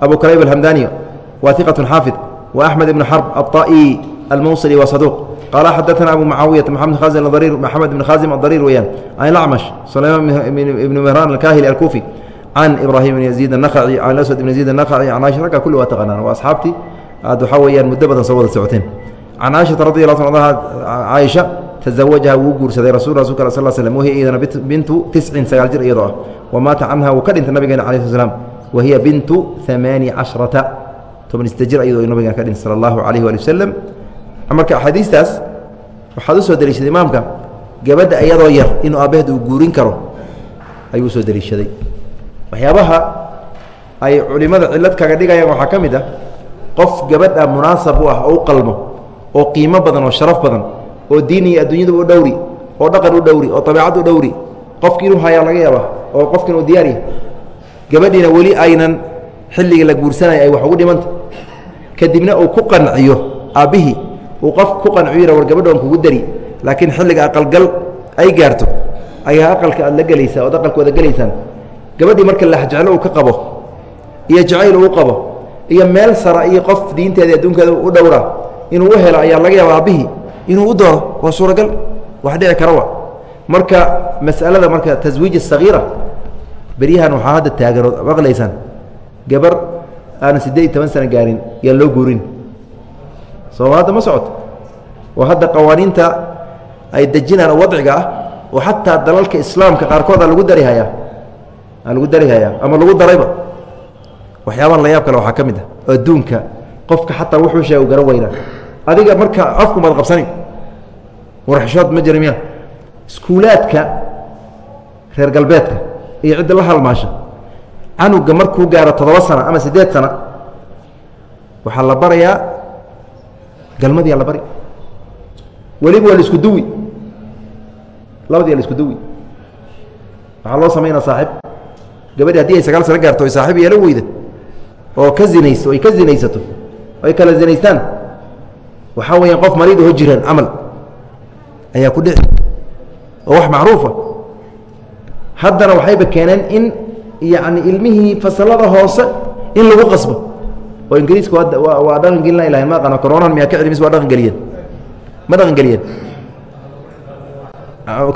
abu kalayb alhamdaniy wa iqatu xaafid wa axmed ibn xarb aلطa'i almawsili wa saduuq qala xadaثna abu mucaawiyaa maxamed khazin adariir maxamed ibn khazim adariir weeyaan can ilacmash sulaymaan ibn mihran alkahili alkufi can ibrahim ibn yaziid الnakhaci can aswad ibn yaziid الnakhaci can aisha ragga kulli waa taqaanaan waa asxaabtii aad waxaa weeyaan muddo badan soo wada socoteen can caaishata radi ta anha caaisha tazawajaha wuu guursaday rasul rasulka sal slm wahiya iyadana bintu tiscin sagaal jir iyadoo ah wamaata canha wuu ka dhintay nabigeena cala sl slam wahiya bintu amaani cashrata toban sita jir iyadoo nabigeena ka dhintay sala allahu alayh waali wasalam marka axaadiistaas waxaad u soo deliishaday imaamka gabadha iyadoo yar inuu aabbaheed uu guurin karo ayuu u soo deliishaday waxyaabaha ay culimmada cillad kaga dhigayaan waxaa ka mid ah qof gabadha munaasab u ah oo u qalmo oo qiimo badan oo sharaf badan oo diin iyo adduunyada u dhowri oo dhaqan u dhowri oo abeecad u dhowri qofki inuu hayaa laga yaaba oo qofki inuu diyaariya gabadhiina weli aynan xilligii la guursanaya ay wax ugu dhimanta. Kadibna uu ku qanciyo aabbihii uu qof ku qanciyo war gabadha on kugu dari laakiin xilliga aqalgal ay gaarto ayaa aqalka aad la gelaysaa ood aqalka wada gelaysaan. Gabadhii marka laxjeclo uu ka qabo iyo jacayl uu qabo iyo meel sara iyo qof diinteeda adduunkeeda u dhowra inuu u helo ayaa laga yaaba aabbihii inuu u dooro waa suuragal. Wax dhici kara wa marka mas'alada marka taswiij asagiira beryahan waxaa hadda taaganood maqlaysaan. Gabar aanan siddeed iyo toban sano gaarin yaan loo guurin. Sooma ma socoto oo hadda qawaaniinta ay dejinaan oo wadciga ah oo xataa dalalka islaamka qaarkood aa lagu darihayaa. Aa lagu darihayaa ama lagu darayba waxyaabaha la yaab kale waxaa ka mid ah. Oo adduunka. Qofka xataa wuxuu sheega u garan weynaa. Adiga marka afkumaad qabsani warxishood ma jira miya iskuulaadka reer galbeedka iyo cidda la halmaasha. Canuga markuu gaaro toddoba sano ama siddeed sano waxaa la barayaa galmadiyaa la bari. Weliba waa la isku duwi. Labadii la isku duwi. Waxaa loo samaynaa saaxib. Gabadhi haddii ay sagaal sano gaarto ay saaxiib yeelo weyda oo ka zinayso ay ka zinaysato ay kala zinaystaan. Waxaa weeyaan qof mariid oo jiraan camal ayaa ku dhici oo wax macruufa. Haddana waxayba keeneen in yacni ilmihii fasalada hoose in lagu qasbo. Oo ingiriisku waa dhaqan gelin lahayn ma aqaano coronan miyaa ka celi mise waa dhaqan geliyeen. Ma dhaqan geliyeen. Ah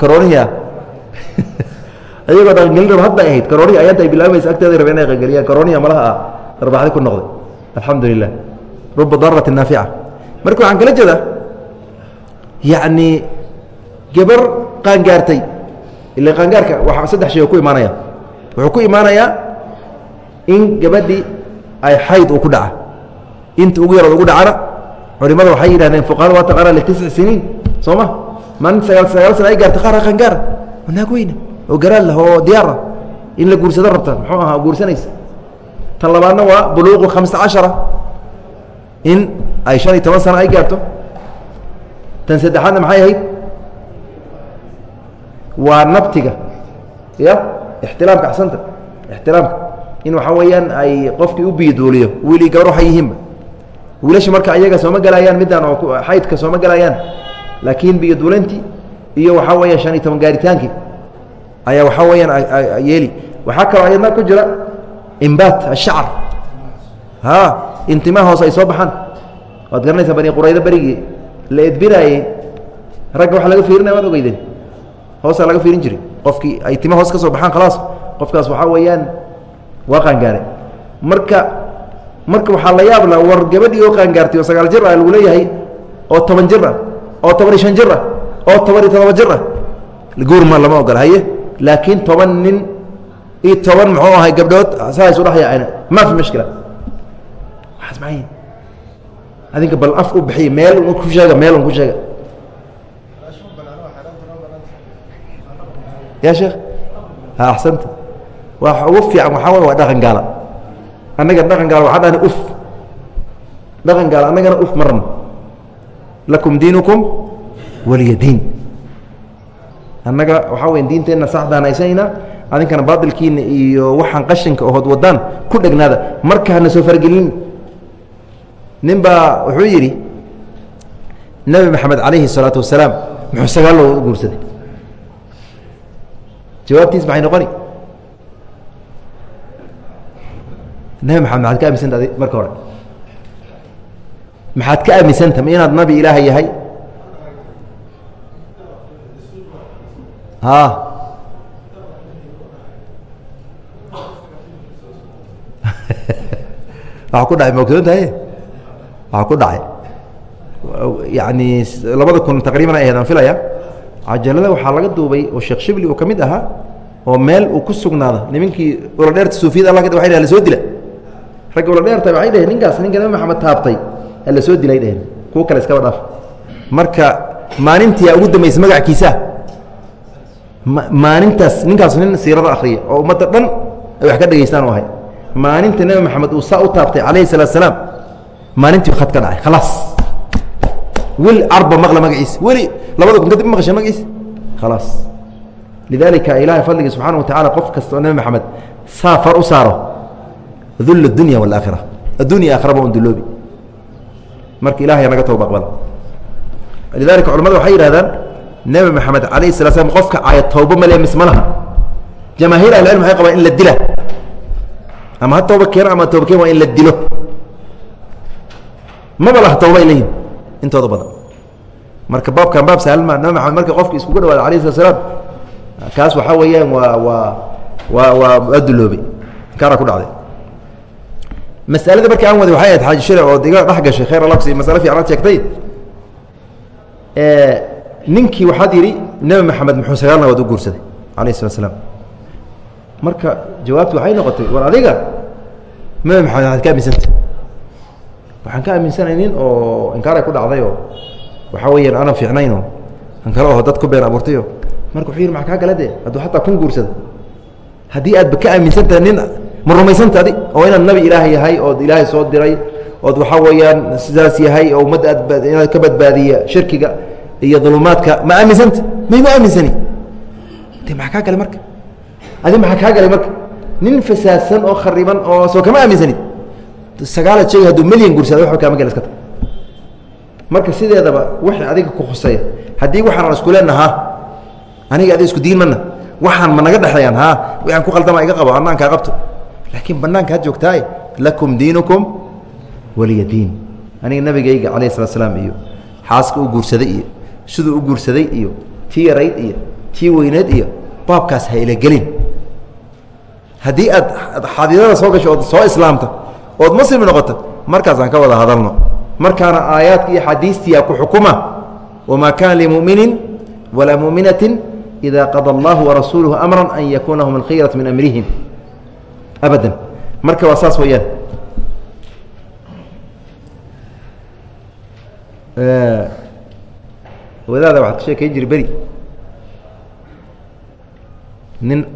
ayagoo dhaqan gelin raba hadda ay ahayd coronihi ayaanta ay bilaabaysa agteeda rabe inay qangeliyaan coroniha malaha ah arbaxdi ku noqday. Alxamdu lilah ruba darati naafica. Marka waxaan kala jeedaa yacni gabar qaangaartay. Ila qaangaarka waa saddex shay oo ku imaanaya wuxuu ku imaanayaa in gabadhii ay xayd uu ku dhaca. Inta ugu yarood ugu dhacana culimada waxay yidhahdeen fuqahada waa taqaana litisci siniin. Soo ma maalinta sagaal sagaal sana ay gaarta qaara qaangaara oo naag weyna oo garaad lah oo diyaar ah. In la guursado rabta muxuu ahaa guursanaysa tan labaadna waa buluuqu khamsa cashara. In ay shan iyo toban sano ay gaarto. Tan saddexaadna maxay ahayd? Waa nabtiga ya ixtiraamka axsanta ixtiraamka. In waxaa weeyaan ay qofkii u biiduuliyo wiilii gabar waxay yihiinba. Wiilasha marka ayaga sooma gelayaan midaan oo xaydka sooma gelayaan laakiin biiduulintii iyo waxaa weeyaan shan iyo toban gaaritaankii ayaa waxaa weeyaan yeeli. Waxaa kaloo ayadna ku jira imbaat ashacr ha intimaa hoose ay soo baxaan. Waad garanaysaa bani quraydo berigii la edbinaayey ragga waxa laga fiirinaya waad ogeydeen. Hoosaa laga fiirin jiray. Qofkii ay tima hoos ka soo baxaan khalaas. Qofkaas waxaa weeyaan waa qaangaare. Marka marka waxaa la yaab la war gabadhii oo qaangaartay oo sagaal jir ah lagu leeyahay oo toban jir ah oo toban iyo shan jir ah oo toban iyo todoba jir ah guurma lama ogola haye? Laakiin toban nin iyo toban muxuu ahay gabdhood? Saa isu dhexyaacayna ma fi mashkila. Waxaas maxay adinka bal af u bixiya meel un ku sheega meel un ku sheega. Ya sheekh ha axsanta. Waa ugu fiican waxaa way waa dhaqan gaala. Annaga dhaqan gaala waxaa dhahna uf. Dhaqan gaala annagana uf marna lakum diinukum waliya diin. Annaga waxaa weya diinteenna saxdaan haysanayna adinkana baailkiina iyo waxaan qashinka ohood wadaan ku dhegnaada. Marka soo fargelin. Nin baa wuxuu yidhi nebi maxamed calayhi الsalaatu wasalaam muxuu sagaal loo guursaday. Jawaabtiis maxay noqoni? Nebi maxamed maxaad ka aaminsanta adi marka hore? Maxaad ka aaminsanta ma inaad nabi ilaaha yahay? A waa ku dhacay maogsoon tahay waa ku dhacay yani labada kun taqriiban ay ahayd aan filaya cajalada waxaa laga duubay oo sheekh shibli uu ka mid ahaa oo meel uu ku sugnaado nimankii uladheerta suufiyada alla ka wa la soo dila. Ragga uladheerta waxay dheheen ninkaas ninka nabi maxamed taabtay la soo dilay dheheen kuwo kale iskaba dhaaf. Marka maalintii ugu dambaysa magackiisa. Maalintaas ninkaas nin siirada akriya oo ummadda dhan ay wax ka dhegaystaan u ahay maalinta nebi maxamed uu saa u taabtay calayhi salaatu salaam maalintii khad ka dhacay khalaas weli arba maqla magaciisa weli labada kun kadib maqasha magaciisa khalaas lidaalika ilaahay fadligii subxaana wa tacala qof kasta oo nebi maxamed saa far u saaro dull اdunya wاlaakhira addunya aakhiraba un duloobi marka ilahay naga tooba aqbal lidalika culamada waxay yihahdaan nebi maxamed alayh sala slam qofka aaya tooba male mis jamaahiir ahlicilm waxay qabaan in la dila ama ha tooba keeno ama tooba keen waa in la dilo. Maba laha tooba ay leeyihiin intooda badan. Marka baabkan baab saalma nabi maxamed marka qofka iskugu dhawaada alayh slat slaam kaas waxaa weeyaan waa waa waa waa waa duloobay kaana ku dhacday. Masalada markii aan waday waxay ahayd xaaji shire ood iga dhex gashay khayr alafsi masale fiican ad sheegtay. Ninkii waxaad yidhi nebi maxamed muxuu sagaal nabood u guursaday alayh islat slaam marka jawaabti waxay noqotay war adiga? Nebi maxamed waxaad ka aaminsanta waxaan ka aaminsanay nin oo inkaaray ku dhacdayoo waxaa weeyaan aanan fiicnaynoo an kale oho dad ku been abuurtayo. Marka wuxuu yidhi maa kaa gala de hadduu xataa kun guursada haddii aadba ka aaminsantaha nin ma rumaysanta adi? Oo inaad nabi ilaah yahay ood ilaahay soo diray ood waxaa weeyaan sidaas yahay oo ummadda aad inaad ka badbaadiya shirkiga iyo dulumaadka ma aaminsanta mayma aaminsani? De maxaa kaa galay marka adi maxaa kaa galay marka? Nin fasaadsan oo khariban oo soo kama aaminsanid sagaalaad sheegay haduu milyan guursada waxba kaama gel iska marka sideedaba wixii adiga ku khuseeya haddii waxaan isku leenahaa aniga adi isku diin mana waxaan ma naga dhexeeyaan ha waxaan ku qaldama iga qabo annaan kaa qabto. Laakiin banaanka had joogtaaye lakum diinukum waliya diin. Aniga nabigayga calayh slat slaam iyo xaaska u guursaday iyo siduu u guursaday iyo tii yarayd iyo tii weyneed iyo baabkaas ha ilagelin haddii aad xadiidada soo gasho ood soo islaamta ood muslim noqota markaasaan ka wada hadalno. Markaana aayaadka iyo xadiistiyaa ku xukuma wamaa kaana limuminin walaa muminatin ida qada allahu warasuuluhu amra an yakuuna lahum alkhiyrat min amrihim. Abadan. Marka waa saas weeyaan. Wadaada waxaad ka sheekay jiri beri nin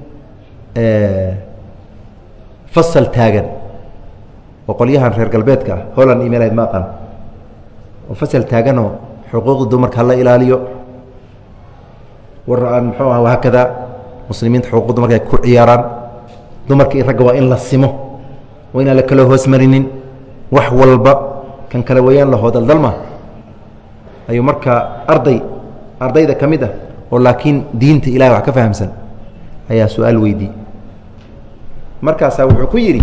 fasal taagan oo qolyahan reer galbeedka ah holland iyo meelahayd ma aqaan oo fasal taaganoo xuquuqda dumarka hala ilaaliyo. War aan muxuu aha wahaakada muslimiinta xuquuqda dumarka ay ku ciyaaraan. Dumarka iyo ragga waa in la simo waa inaan la kala hoos marinin. Wax walba kan kale wayaan la hoodaldalma ayuu markaa arday ardayda ka mid ah oo laakiin diinta ilahay wax ka fahamsan ayaa su'aal weydiiyey markaasaa wuxuu ku yidhi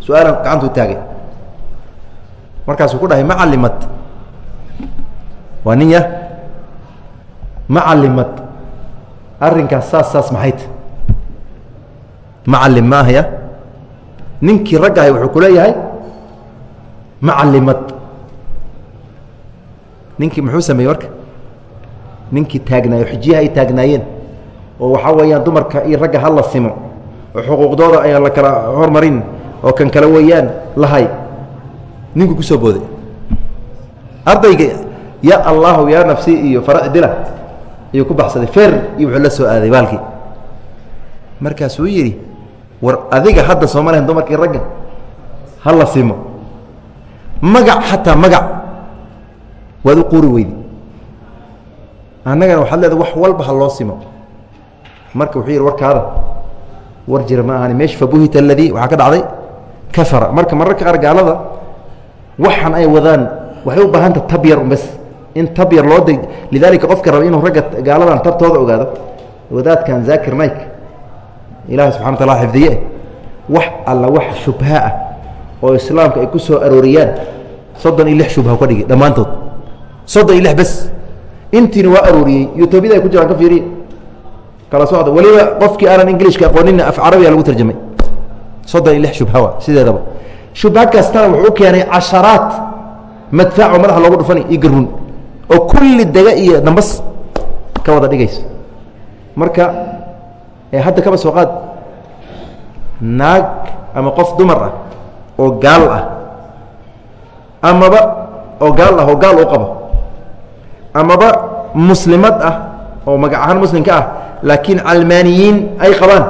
su'aalan gacantuu taagay. Markaasuu ku dhahay macalimad waa nin ya? Macalimad arrinkaas saas saas maxayt macalim ma ahya ninkii ragga ahay wuxuu ku leeyahay? Macalimad ninkii muxuu sameeyey marka ninkii taagnaayo xijiyaha ay taagnaayeen. Oo waxaa weeyaan dumarka iyo ragga ha la simo xuquuqdooda ayaan la kala hormarin oo kan kale weeyaan lahay. Ninkuu ku soo booday. Ardayga ya allahu ya nafsi iyo fara dila. Ayuu ku baxsaday. Fer iyo wuxuu la soo aaday baalkii. Markaasuu yidhi war adiga hadda sooma dumarkii ragga? Ha la simo. Magac xataa magac. Waad u quuri weydi. Annagana waxaad leedahay wax walba ha loo simo. Marka wuxuu yidhi warkaada war jira ma ahani meesha fabuhita aladii waxaa ka dhacday kafara. Marka mararka qaar gaalada waxaan ay wadaan waxay u baahanta tab yar bes. In tab yar loo de lidaalika qofka raba inuu ragga gaaladan tabtooda ogaado. Wadaadkan zakir nayk ilahi subxana wa taala xifdiye wax alla wax shubha ah oo islaamka ay ku soo arooriyaan soddon iyo lix shubha ka dhigi dhammaantood. Soddon iyo lix bes. Intiina waa arooriyey yutubiyada ay ku jiraan ka fiiriye kala socda. Weliba qofkii aanan ingilishka aqoonina af carabiya lagu tarjamay. Soddon iyo lix shubha wa sideedaba. Shubha kastana wuxuu keenay casharaad madfac oo madaxa loogu dhufanay iyo garun oo kulli dega iyo dambas ka wada dhigayso marka hadda kaba soo qaad. Naag ama qof dumar ah oo gaal ah amaba oo gaal ah oo gaal u qabo amaba muslimad ah oo magac ahaan muslimka ah laakiin calmaaniyiin ay qabaan.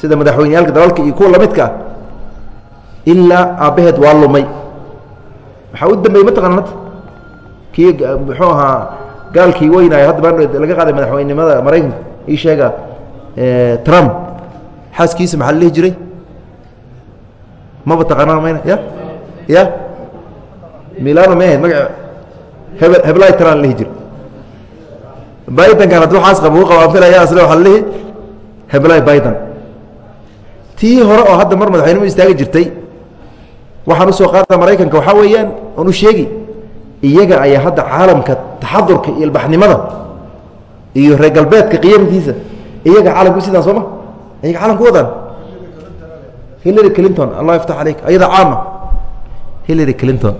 Sida madaxweyneyaalka dalalka iyo kuwa lamidka ah ilaa aabbaheed waa lumay. Waxaa u dambeeyey mataqaanad kii muxuu ahaa gaalkii weynaayo hadda baa laga qaaday madaxweynenimada maraykanka ii sheega trump. Xaaskiisa maxaa la dhihi jiray? Maba taqaanaan mayna ya? Ya? Milano ma ahayd maga heb heblaay trump la dhihi jiray bidenkan hadduu xaas qabo u qabo anfilaya asle waxaa la dhihi heblaay biden tii hore oo hadda mar madaxweynimo istaagi jirtay waxaan u soo qaada maraykanka waxaa weeyaan oon u sheegi iyaga ayaa hadda caalamka taxadurka iyo ilbaxnimada iyo reer galbeedka qiyamkiisa iyaga caalamku sidaan sooma iyaga caalamku wadaan? Hillary clinton allah yaftax aleyk ayada caama. Hillary clinton.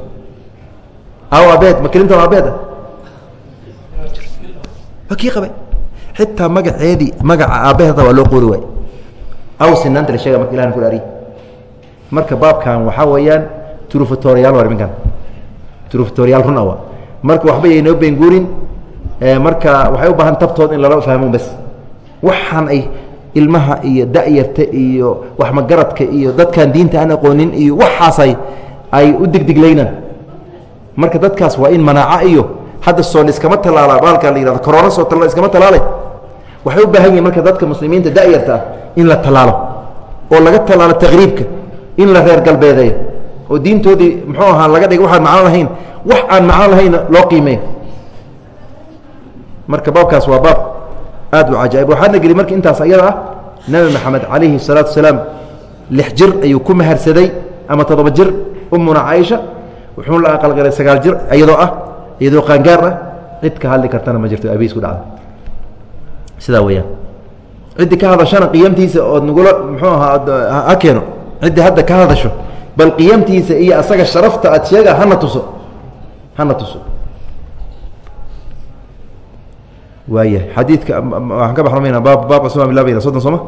Aw abeed ma clinton abeed waa kii qabay. Xitaa magaceedii magaca aabaheeda waa loo qoori waay aw sinaanta la sheega marka ilahan ku dhaariy marka baabkan waxaa weeyaan trufatoriyaal war minkan trufatoriyaal run awa. Marka waxba yaynoo benguurin marka waxay u baahan tabtood in lala fahmo bas waxaan ay ilmaha iyo da'yarta iyo waxmagaradka iyo dadkan diinta aan aqoonin iyo waxaasay ay u degdeglaynaan marka dadkaas waa in manaaco iyo hadda soo liskama talaala baalka la yihahdo corona soo tal iskama talaale waxay u baahan yihiin marka dadka muslimiinta da'yarta ah in la talaalo oo laga talaalo taqriibka in la reer galbeedeeyo oo diintoodii muxuu ahaa laga dhiga waxaan macno lahayn wax aan macno lahaynna loo qiimeeyo. Marka baabkaas waa baab aad u cajaa'ib. Waxaadna geli marka intaas ayada ah nebi maxamed calayhi salaatu wasalaam lix jir ayuu ku maharsaday ama toddoba jir umuna caaisha wuxuu la aqalgalay sagaal jir iyadoo ah iyadoo qaangaar ah cid ka hadli kartana ma jirto abiis ku dhacda sidaa weyaan ciddii ka hadashana qiyamtiisa ood nagula muxuu ahaa ha keeno. Ciddii hadda ka hadasho bal qiyamtiisa iyo asaga sharafta aad sheega hana tuso. Hana tuso. Waaya xadiidka waxaan ka baxno baab baab cusmaan bilaabayna soddon sooma.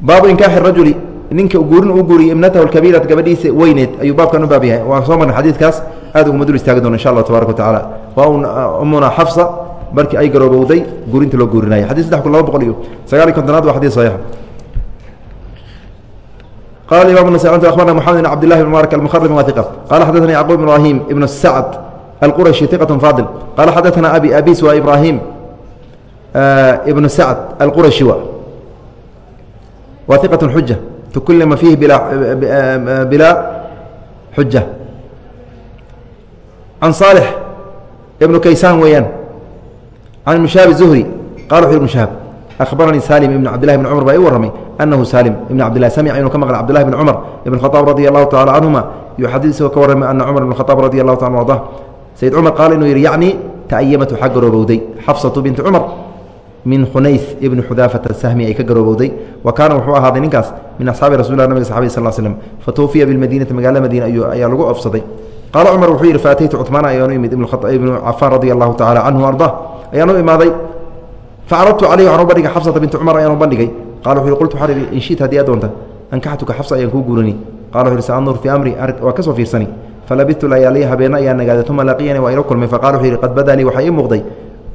Baabu inkaaxi rajuli ninka guurin uu guuriyey ibnatahu alkabiirata gabadhiisa weyneed ayuu baabkan u baab yahay waan soo marnay xadiidkaas aad umadul istaagi doona insha allah tabarak watacaala waa un uh, ummuna xafsa markii ay garoobowday guurinta loo guurinaya xadii saddex kun laba boqol iyo sagaaliy kontonaad waa xadii saxiixa qala imam nasnt abarna mxamed bn cbd lahi bn mubaarak almhrm wa iqa qala xadana yacquub ibrahim ibn sacd alqurashi iqaة faadil. Qala xadaana abi abis waa ibrahim uh, ibn sacd alqurashi wa. Wa iqaة xuja tukulima fiihi bilaa uh, xuja can saalix ibnu kaysaan weeyaan can ibn shahaab zuhri qala wuxu ibn shahaab akhbaranii salim ibn cabdillahi bn cumar baa ii warramay anahu salim ibn cabdillahi samica inuu ka maqla cabdillahi bn cumar ibn khaaab radi allahu tacala canhuma yuxadid isagoo ka warramay ana cumar ibn khaaab radi allahu taala arda sayid cumar qaala inuu yidhi yacni taayamatu xa garoobowday xafsatu binti cumar min xunays ibni xudaafata sahmi ay ka garoobowday wa kaana wuxuu ahaaday ninkaas min asxaabi rasulillah nabiga saxabadi sal slam fa tuwfiya bilmadiinati magaalada madiina ayaa lagu oofsaday qaala cumar wuxuu yidhi faataytu cumaan ayaanu imid ibnu cafaan radia allahu tacala canhu arda ayaanu imaaday facaradtu caleyh waxaan u bandhigay xabsata binti cumar ayaanu bandhigay qala wuxu yhi qultu waxaan idhi in shiita haddii aad doonta ankaxtuka xabsa ayaan kuu guurani qala wuxu yhi saandur fii amri ari waa ka soo fiirsani falabitu layaaliya habeena ayaan nagaaday uma laqiyani waa ila kulmay faqala wuxuu yidhi qad badaa lii waxaa ii muuqday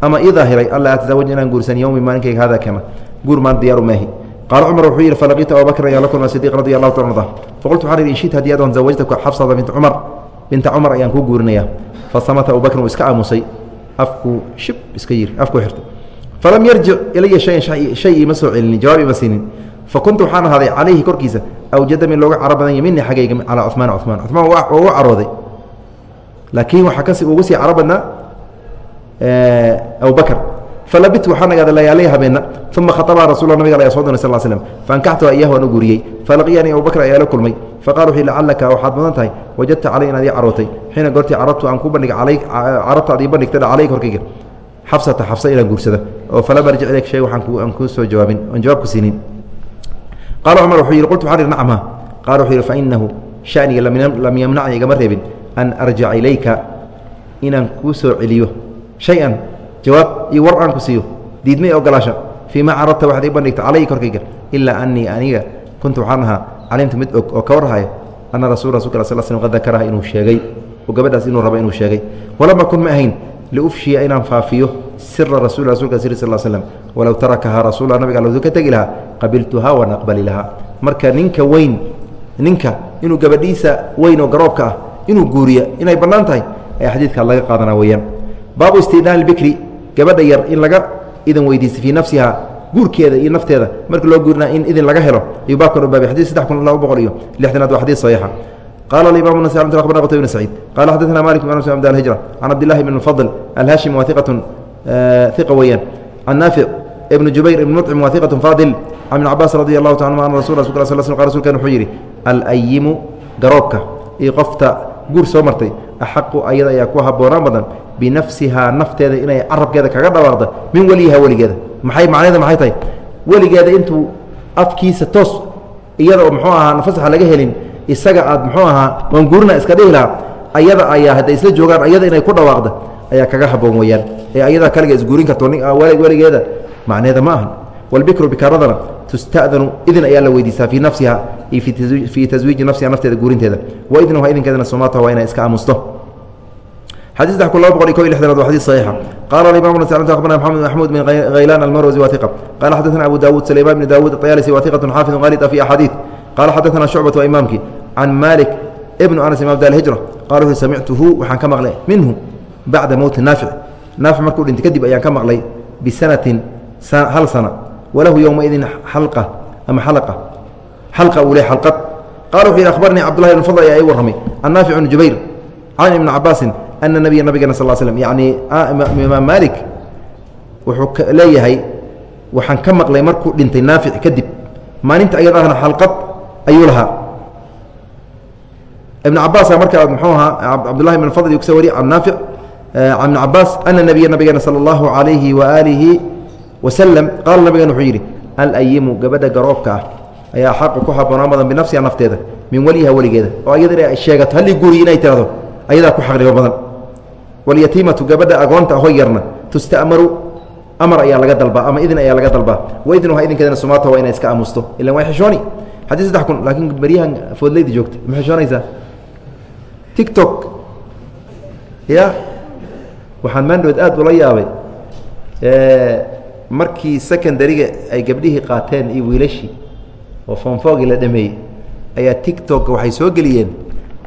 ama ii daahiray alla atazawaj inaan guursan yowmi maalinkayga hada keena guur maan diyaaru maahi qaala cumar wuxuu yidhi falaqiita abubakr ayaan la kulmay sidiiq radi allahu taala anhu faqultu waxaan idhi in shiita haddii aad doonta zawajtaka xabsata bint cumar binta cumar ayaan kuu guurinaya fasamata abubakrin uu iska aamusay. Afkuu shib iska yiri afkuu xirtay falam yarjic ilaya shayan shay iima soo celinin jawaab ima siinin. Fakuntu waxaan ahaaday calayhi korkiisa awjada min looga caro badan yamini xaggayga calaa cumaan cumaan cumaan waa uga carooday. Laakiin waxaa kasi ugu sii caro badnaa abubakr falabit waxaa nagaaday layaaliya habeenna uma khaطabaa rasul nabig ayaa soo doonay sal slm faankaxtuha iyahu aan u guuriyey falaqiyanii abubakr ayaa la kulmay faqala wuxu lacalaka waxaad mudan tahay wajadta calay inaad carootay xiina goortii caradtu aan ku bandhigay carabta ad ii bandhigtay calayg korkayga xafsata xafsa inaan guursada oo falam arjic ilayk shay waxaan aan kuu soo jawaabin oon jawaab ku siinin qaala cumar wuxuu yidhi qultu waxaan ihi nacma qala wuxuu yidhi fainahu shaniga lam yamnacni igama reebin an arjica ilayka inaan kuu soo celiyo shay-an jawaab iyo war aan ku siiyo. Diidmay ogolaasha fii ma caradta waxaad ii bandhigta calayhi korkayga ilaa anii aniga kuntu waxaan ahaa calimtu mid og oo ka warhaya ana rasul rasulka sal slm qad dakaraha inuu sheegay oo gabadhaas inuu rabo inuu sheegay. Walama kun ma ahayn liufshiya inaan faafiyo sira rasul rasulka sir sal slm walow tarakahaa rasulla nabiga aldu ka tegi lahaa qabiltuhaa waan aqbali lahaa. Marka ninka weyn ninka inuu gabadhiisa weyn oo garoobka ah inuu guuriya inay bannaan tahay ayaa xadiidkaa laga qaadanaa weeyaan. Baabu istidaan bikri gabadha yar in laga idan weydiistay fii nafsiha guurkeeda iyo nafteeda. Markii loo guurina in idin laga helo ayuu baabkan u baabay. Xadis saddex kun laba boqol iyo lixdanaad waa xadiis saxiixa. Qala alimam nas abarna qtay bn saciid. Qala xadana malik bn abd alhijra can cabdillahi bn fadl alhashim wa iqatun iqa weeyaan. Can naafic ibn jubayr ibn mucim wa iqatun faadil. Can ibn cabaas radi allahu ta anuma ana rasul sl sl sl rsulkan wuxuu yidhi alayimu garoobka iyo qofta guur soo martay axaqu ayada ayaa ku habboonaan badan binafsihaa nafteeda inay carabkeeda kaga dhawaaqda min weliyiha weligeeda. Maay macneeda maxay tahay? Weligeeda intuu afkiisa toos iyada oo muxuu ahaa fasaxa laga helin isaga aad muxuu ahaa wanguurina iska dhihi lahaa ayada ayaa hadday isla joogaan ayada inay ku dhawaaqda ayaa kaga habboon weyaan ee ayadaa kaliga isguurin karto weligeeda. Macneeda ma aha walbikru bikaaradana tusta'danu idin ayaa la weydiisaa fii nafsiha iyo fii taswiiji nafsiha nafteeda guurinteeda waidnuha idinkeedana sumaata waa inay iska aamusto xadيث dx kun laba boqol iyo ko iyo lixdanaad wa xadيث صaxiixa qala imam abarna mxamed maxmud bin haylan almarwsi wa iqa qala xadaثna abu dawud sulayman bn dawud aطyaalisi wa iqaة xaafiظ qalita fi axaadiiث qala xadaثna shucbaة waa imaamkii can malik ibn anas imam da hijra qala wuxu samictuhu waxaan ka maqlay minhu bacda mowti naafic naafic markuu dhintay kadib ayaan ka maqlay bisanatin hal sana walahu yowmaidin xalqa ama xalaqa xalqa uu le xalqad qala wuxuu yidhi akhbarnii cabdullahi ibn fadl ayaa ii warramay. Can bn jubayr can ibni cabaasin ana nabiya nabigeena sal slm yacni imaam maalik wuxuu leeyahay waxaan ka maqlay markuu dhintay naafic kadib maalinta ayadahna xalqad ayuu lahaa. Ibn cabaasa marka muxuu ahaa cabdullahi bn fadl ku soo wariye can naafic can ibn cabaas ana nabiya nabigeena sala allahu calayhi waaalihi wasalam qaala nabigeena wuxuu yidhi alayimu gabadha garoobka ah ayaa xaqu ku haboonaan badan binafsiha nafteeda min weliha weligeeda. Oo ayada inay sheegato halii guuriy inay tirahdo ayadaa ku xaqnimo badan. Walyatiimatu gabadha agoonta ahoo yarna tustamaru amar ayaa laga dalbaa ama idin ayaa laga dalbaa. Waidnuha idinkeedana sumaata waa inay iska aamusto. Ilan waa xishooni. Xadii saddex kun laakiin beryahan foodleyda joogta ma xishoonaysaa? Tictok ya? Waxaan maandhood aad ula yaabay markii secondariga ay gabdhihii qaateen iyo wiilashii oo fonfoogii la dhameeyey ayaa tictok waxay soo geliyeen.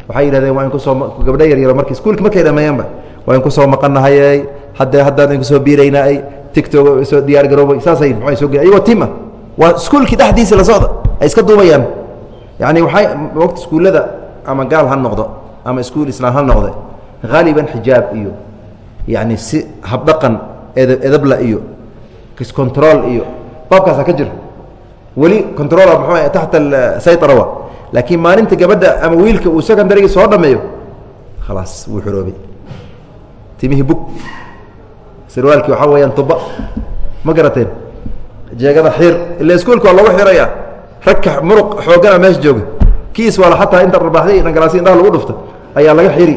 Waxay yidhahdeen waa in ku soo gabdho yaryaro marki iskuulka markay dhameeyaanba waa in ku soo maqannahay hadde haddaan ku soo biiraynaa tictok soo diyaar garoobay saasay muxuu soo gel ayagoo tim ah waa iskuulkii dhexdiisa la socda ay iska duubayaan. Yacni waxay waqti iskuullada ama gaal ha noqdo ama iskuul islaam ha noqde haaliban xijaab iyo yacni si habdhaqan ed edabla iyo kiscontrol iyo baabkaasa ka jira weli controla muxuu taxta saytara wa laakiin maalinta gabadha ama wiilka uu secondarygii soo dhameeyo khalaas wuu xoroobay timihii bug. Sarwaalkii waxaa weeyaan tuba ma garateen? Jeegada xiir. Ila iskuulka waa loogu xiraya ragka muruq xoogana meesha jooga. Kiis waala xataa inta rabaaxday dhangalaasi indhaha lagu dhufta. Ayaa laga xiri.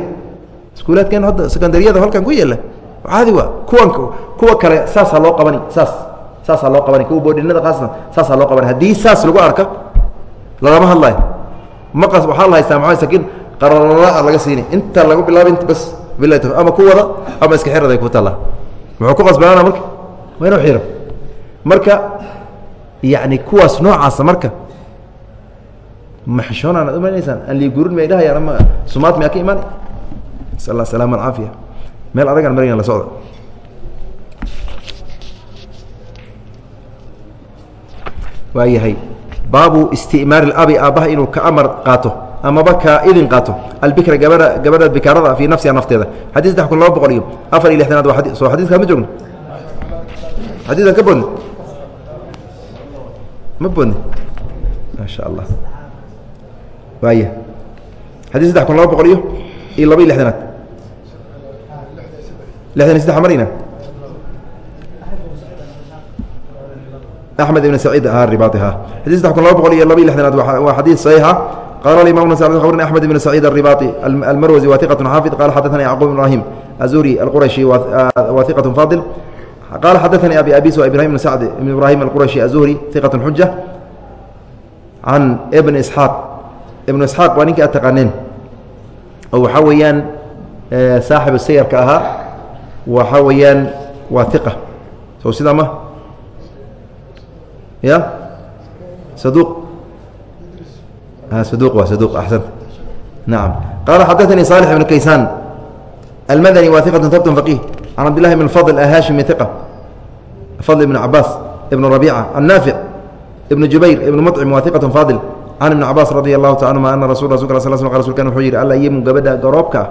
Iskuulaadkeen hadda secondariyada halkan ku yeela caadi waa kuwan kuwa kale saasaa loo qabani saas saasaa loo qabani. Kuwa boodhinada qaasna saasaa loo qabani. Haddii saas lagu arka lagama hadlayo. Maqas waxaa la haystaa maa sakiin? Qararara laga siini inta lagu bilaaba int bas bila ama ku wada ama iska xiraday ku taalla muxuu ku qasbanaana marka? Waa inuu xiro. Marka yacni kuwaas noocaasa marka ma xishoonaan ad umanaysaan aan liigurin may dhahayaan ama sumaad miyaa ka imaani nasal allah salaama alcaafiya meel adagaan marayna la socda. Waa yahay baabu istimaar اabi aabbaha inuu ka amar qaato amaba ka idin qaato. Albikra gabadha gabadha bikaarada fii nafsiha nafteeda. Xadii saddex kun laba boqol iyo afar iyo lixdanaad waa soo xadiiska ma joogno? Xadiiskan ka bodni ma bodni maa sha allah waaya. Xadii saddex kun laba boqol iyo iyo laba iyo lixdanaad lixdan iyo saddex marayna أحمد بن سعيد الرباطي حديث صدح كن لaba بqل iyo laba iyo لحdanaad waa xadيث صحيiحa qال الإمام خبرنا أحمد بن سعيد الرباطي المروزي وثقة حافظ قال حدثني يعقوب بن إبراهيم الزوري القرشي وثقة فاضل قال حدثني أبي أبيس وإبراهيم بن سعد بن إبراهيم القرشي الزهري ثقة حجة عن ابن إسحاق ابن إسحاق waa ninkii ad تaqaaneen oo waxaa weeyaan saaxiب السyرka ahaa waxaa weeyaan waa ثiقة so sidaa ma ya صدوq صدوq waa صدوq أحسنت نعم قال حدثني صالح بن كيسان المدني واثقة ثبت فقيه can cabdillahi bn fadl ahashimi iqa fadl ibn cabaas ibn rabiica annaafic ibn jubayr ibn mucim waa iqat faadil can ibni cabaas radi allahu ta anhuma ana rasul rasulka sl sl rsulkan wuxuu yidhi alayimu gabadha garoobka ah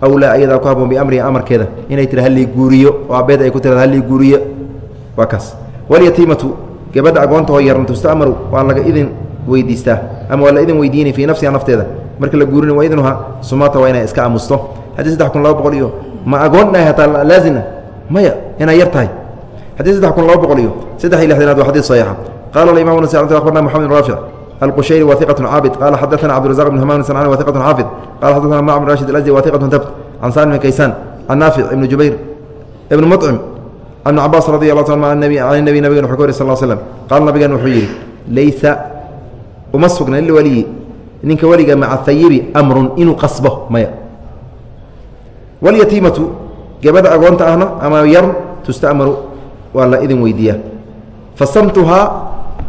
awlaa ayadaa ku haboon biamrihi amarkeeda inay tira hallii guuriyo oo abeed ay ku tirada hallii guuriyo. Waa kaas. Walyatiimatu gabadha agoontahoo yaran tustamaru waa laga idin weydiistaa ama waa la idin weydiinay fii nafsiha nafteeda. Marka la guurin waa idnuha sumata waa inay iska aamusto. Xadii saddex kun laba boqol iyo ma agoon dhahay hataa laazina? Maya inay yar tahay. Xadii saddex kun laba boqol iyo saddex iyo lixdanaad waa xadiid saxiixa qala imam nas abarna moxamed raafic الqشhيري wa ثiqة cاabد qال xadثna cبدرزاq بن hmام سنعاn wa ثiqة xاaفظ qال xadثna mع بن rاشhid الأزدي wa ثiqة tbt can salim بن kaysaan can naafic ibn jubayr ibn mطcim ibn cabaas radi الله ta an النبي nabgen wxu ka wari sl slم qaal nabigan wuxuu yidhi laysa uma sugna lwaliyi ninka weliga maca hayibi amrun inuu qasbo maya walyatiimatu gabadha agoonta ahna ama yar tustamaru waa la idin weydiiyaa fasamtuhaa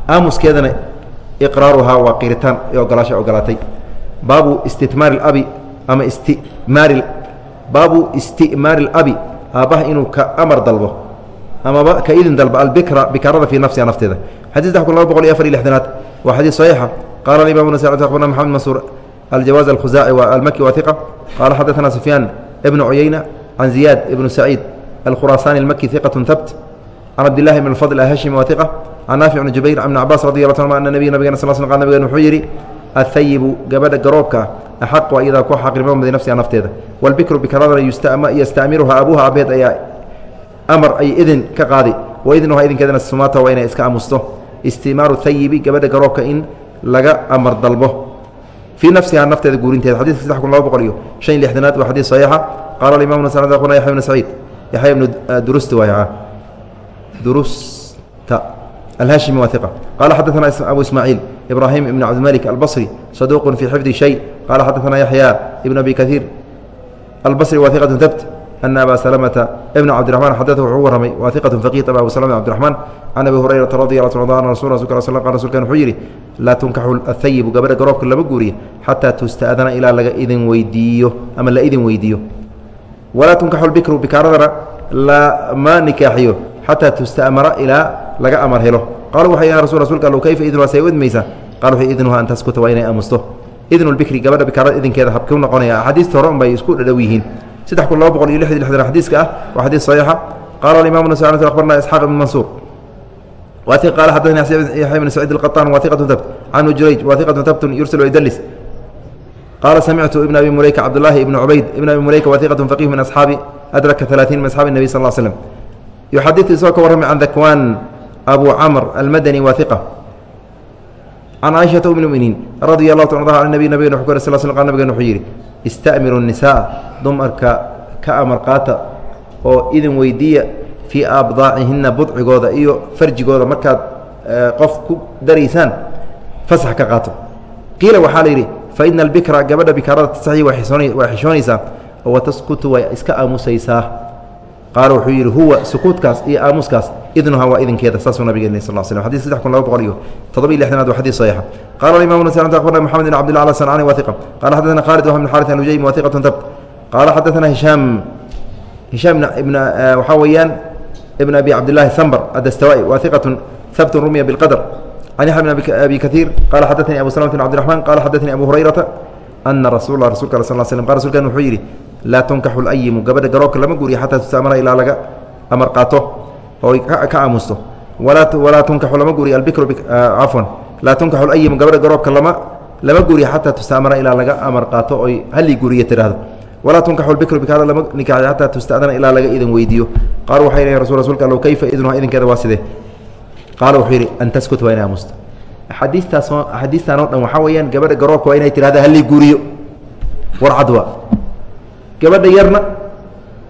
aamuskeedana iqraaruhaa waa qiritaan ee ogolaasha ogolaatay baabu istitmaari اlabi ama istimaari baabu isti'maari اlabi aabbaha inuu ka amar dalbo amaba ka idin dalbo albikra bikarada fii nafsiha nafteeda xadii saddex kun laba boqol iyo afar iyo lixdanaad waa xadiid saxiixa qala aimam nas abarna maxamed mansuur aljawaaz alkhuzaaci wa almaki wa iqa qaala xadaثana sufyaan ibnu cuyeyna can ziyaad ibnu saciid alkhuraasaani almaki iqat tabt can cabdillahi bn fadl ahashimi wa iqa can naafic jubayr can ibni cabas radi allah ta ana nabiy nabigena sal sl nabgen wuxuu yidhi ahayibu gabadha garoobka axaqu iyadaa ku xaqnimo madi nafsiha nafteeda wاlbikru bikaradana yastamiruha abuha abeed ayaa amar ay idin ka qaadi waidnuha idinkeedana sumaata waa inay iska amusto istimaaru hayibi gabadha garoobka in laga amar dalbo fii nafsiha nafteeda guurinteeda xadidka saddex kun laba boqol iyo shan lixdanaad waa xadiid saxiixa qaala alimam nasna aquna yaxya bnu saciid yaxya ibnu durusti waay durusta alhashimi waa iqa qala xadaثana abu ismaaciil ibrahim ibn cabdimalik albصri saduuq fii xifdi shay qala xadaثana yaxya ibn abi kaiir albصri wa iqat tabt ana aba salamata ibn cabdiraxman xadada wuxuu warramay waa iqatu faqiih aba abu salama cabdiraxmaan can abi hurayrata radi allah ta an rasul rasulka sl qa rsulkan wuxuu yidhi laa tunkaxu ahayibu gabadha garoobka lama guuriya xataa tusta'dana ilaa laga idin weydiiyo ama la idin weydiiyo walaa tunkaxu lbikru bikaaradana lama nikaaxiyo xataa tusta'mara ilaa laga amar helo qaalu waxay ya rasul rasulka allow kayfa idnuha say u idmaysaa qal wuxuu idnuha an taskuta waa inay aamusto idnu lbikri gabadha bikaarada idinkeeda habkuu noqonaya axaadiista hore un bay isku dhadhow yihiin saddex kun laba boqol iyo lixdi lixdan xadiiska ah waa xadiis saxiixa qaala alimamu nas akhbarna isxaaq ibn mansuur wati qaala xaddaثani yaxya bn saciid الqaطaan waثiqatu tabt can jurayj waثiqatu tabtun yursil waydalis qaala samictu ibn abi muleyka cabdالlahi ibn cubayd ibn abi muleyka waثiqatu faqih min asxaabi adraka ثalaaثiin min asxaabi الnebi sal ll yuxadiu isagoo ka warramay can dakwaan abu camr almadani waa iqa can caaishata um muminiin radia allahu ta a nabi nabign u kor sl qa nabigana wuxuu yidhi istamiru nisaaa dumarka ka amar qaata oo idin weydiiya في abdaacihinna budcigooda iyo farjigooda markaad eh, qof ku daraysaan fasax ka qaato. Qiila waxaa la yidhi faina albikra gabadha bikaarada tasaxi waa xishoonaysaa oo wataskutu way qaal wuxuu yidhi huwa sukuudkaas iyo aamuuskaas idnuhaa waa idinkeeda saasuu nabigeen sal sl xadis saddex kun laba boqol iyo toddoba iyo lixdanaad waa xadiis saxiixa. Qala imam bn snt abarna moxamed bn abdillah ala sancaani wahiqa qala xaddaana khaalid waxa bn xarit alujaymi wahiqatun dabt qaala xaddaana hishaam hishaam waxaa weeyaan ibn abi cabdillaahi sambar adastawai wahiqatun habtun rumiya biاlqadr can yaxya bn abi kaiir qala xaddaanii abu salamة bn abdiraxman qala xaddaanii abu hurayrata ana rasuul la rasulka al sal slam qal rsulkan wuxuu yidhi laa tunkaxu layimu gabadha garoobka lama guuriya xataa tustaamara ilaa laga amar qaato oo ka aamusto. Walaa tunkaxu lama guuriya albikru cafwan laa tunkaxu layimu gabadha garoobka lama lama guuriya xataa tustaamara ilaa laga amar qaato oy halii guuriya tidhaahdo walaa tunkaxu lbikru bikaada lama nikaaxi xataa tusta'dana ilaa laga idin weydiiyo qaalu waxay leeyihiin rasul rsulka allow kayfa idnuha idinkeeda waa sidee? Qaala wuxuu yidhi an taskut waa inay aamusto. Axaadiistaas axaadiistan oo dhan waxaa weeyaan gabadha garoobka waa inay tidhahda halii guuriyo. Warcad waa gabadha yarna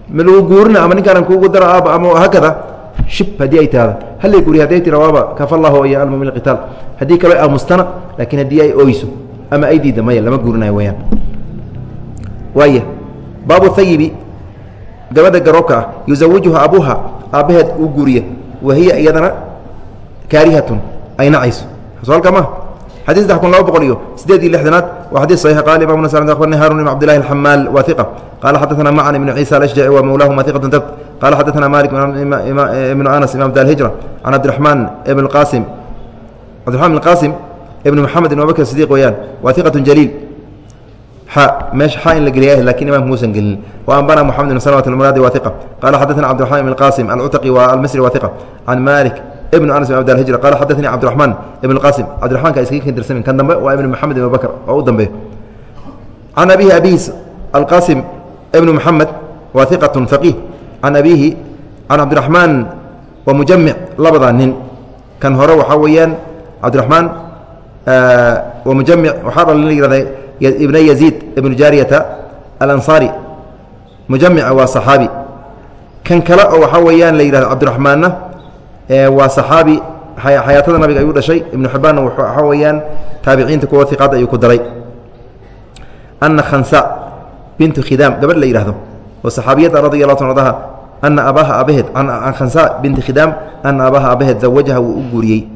ma lagu guurina ama ninkaanan kuugu dara aaba ama hakada shib haddii ay tahda hallay guuriya hadday tira waaba kafa allahu iyo almu min alqitaal. Haddii kaloo aamustana laakiin haddii ay oyso ama ay diidda maya lama guurinayo weyaan waaya baabu hayibi gabadha garoobka ah yuzawijuha abuha aabbaheed uu guuriya wahiya iyadana kaarihatun ay nacayso. So halka ma xadيث saddex kun laba boqol iyo sideed iyo lixdanaad waa xadيث صحيح qال imam ن أخبرني هاrون بن عبد الله الحmاl wa ثiqة qال xadثna mعن بن عيسى الأشجعي wa mولاهma ثiqة tbt qال xadثna mالك بن أنس imam dar الهiجرة عن عبدالرحمن بن الqاsم cبدالرحمن بن الqاsم بن محamed بن abubكر صديq weyaan wa ثiqة جليل meesha xa in la geliya lakin imamka muusan gelin وأنbana محamed بن سلمة المrاdي wa ثiqة qال xadثna cبدالرحمن بن الqاsم الcتقي والmصري wa ثiqة عن mالك بن أنس بن عبد الهجرة قال حدثني عبد الرحمن بن القاسم عبد الرحمن ka iskaga kentirsamin kan dambe waa ibn محamed بن بكر oo u dambeeyo عن أبيه أبيس القاسم بن محمد waa ثiqة فقيه عن أبيهi عن عبدالرحمن ومجمع labada nin kan hore waxaa weeyaan cabdiرحمن ومجمع waxaa dhal la yihahda ibn يزيد بن جاryة الأنصاري مجمع waa صحاaبي kan kale oo waxaa weeyaan la yihahdo cabdiرحمaanna waa صaxaabi xayaatada nabiga ayuu dhashay. Ibnu xibbaanna waxaa weeyaan taabiciinta kuwa iqaad ayuu ku daray. Ana khansa bintu khidaam gabadh la yidhahdo oo saxaabiyadda radi allah ta adaha ana abaaha abaheed an khansa binti khidaam ana abaaha abaheed zawajaha wuu u guuriyey.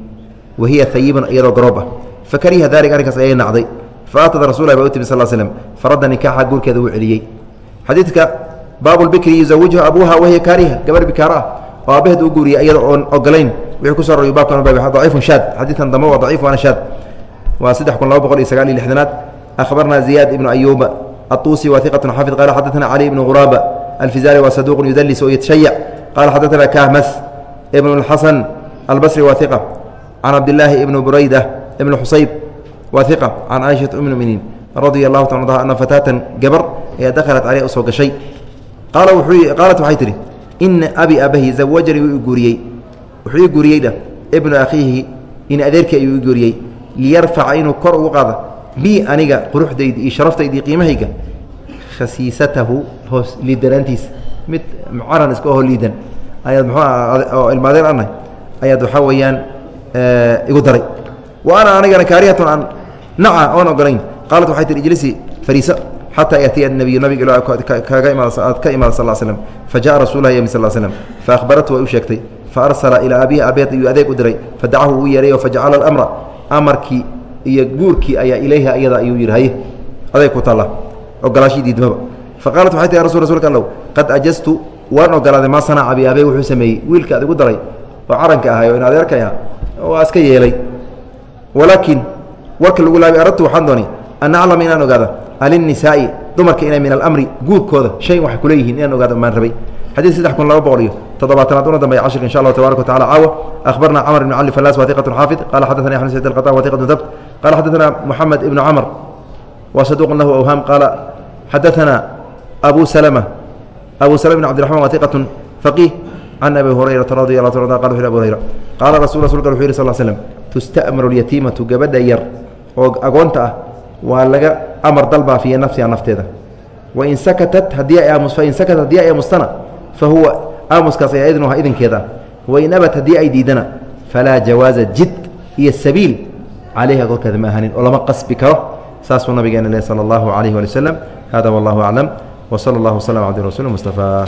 Wa hiya hayibun iyadoo garoob ah. Fakariha dalik arrinkaas ayay nacday. Faaatada rasulah ba u timi sal slm faradda nikaaxa guurkeeda wuu celiyey. Xadiidka baabu lbikri yuzawijuha abuuha wahiya kaariha gabarh bikaara ah oo aabbaheed u guuriya iyada oon ogolayn wixii ku soo rooyo baabkan baa daciifun shaad. Xadiidkan dambe waa daciif waana shaad. Waa saddex kun laba boqol iyo sagaal iyo lixdanaad. Akhbarnaa ziyaad ibnu ayuuba atuusi waa iqatun xaafid qaala xaddatana cali ibnu quraaba alfizaari waa saduuqun yudalis oo yatashayac qaala xaddatana kahmas ibnu اlxasan albasri waa iqa can cabdillaahi ibnu burayda ibnu xusayb waa iqa can caaishata um radia allahu ta anha fataatan gabar ayaa dakhalat caleyh u soo gashay. Qaalat waxay tidhi ina abi abahi zawajanii wuu i guuriyey. Wuxuu ii guuriyeydha ibnu akhiihi in adeerkii ayuu i guuriyey. Liyarfaca inuu kor ugu qaado. Bi aniga quruxdayda iyo sharaftayda iyo qiimahayga khasiisatahu hoos liidanaantiisa. Mid mucaran iska oho liidan. Ayaad muxuu ilmaadeen annahay ayaad waxaa weeyaan igu daray. Wa ana anigana kaarihatun aan naca oon ogolayn qaalat waxay tihi ijlisi fariiso xata yatiya nabiyu nabiga kaga imaad ka imaada sal slm fajaءa rasulah ymi sal slm faahbaratu way u sheegtay faarsala ilaa abihi abeed ayuu adeeg u diray fadacahu uu yeehay fajacala اlamra amarkii iyo guurkii ayaa ilayha iyada ayuu yihi haye adeeg ku taalla ogolaashii diidmaba faqaalat waxay tii rasul rasulka allow qad ajaztu waan ogolaaday maa sanaca bi abey wuxuu sameeyey wiilka ad igu daray oo caranka ahay oo in adeerka ah waa iska yeelay walaakiin warka lagu laabay aradtu waxaan doonay an aclama inaan ogaada alinisaai dumarka inay min alamri guurkooda shay waxay kula inaan ogaado maan rabay xadiid saddex kun laba boqol iyo toddobaatanaad una dambeya cashirka insha allahu tabarak wa tacala caawa akhbarna camr ibn cali falas watiqat xaafid qala xadathani axmed said alqata watiqat dabt qala xadathana moxamed ibnu camr wa saduqun lahu awham qaala xadathana abu salama abu salama bn cabdiraxman watiqatun faqih can abi hurayrata radi allah ta qala wuxu abu hurayra qaala rasul rasulka wuxu yiri sal slm tusta'maru alyatiimatu gabadha yar oo waa laga amar dalbaa fiya nafsiha nafteeda. Wain sakatat haddii ay aamus fain sakatat haddii ay aamustana fa huwa aamuskaas ayaa idnuha idinkeeda. Wain abat haddii ay diidana falaa jawaaza jid iyo sabiil calayha korkeeda ma ahanin oo lama qasbi karo. Saasuu nabigeena leh sala allahu calayh wali waslem hada wallahu aclam wsala allahu wslm abdi rasuuli mustafaa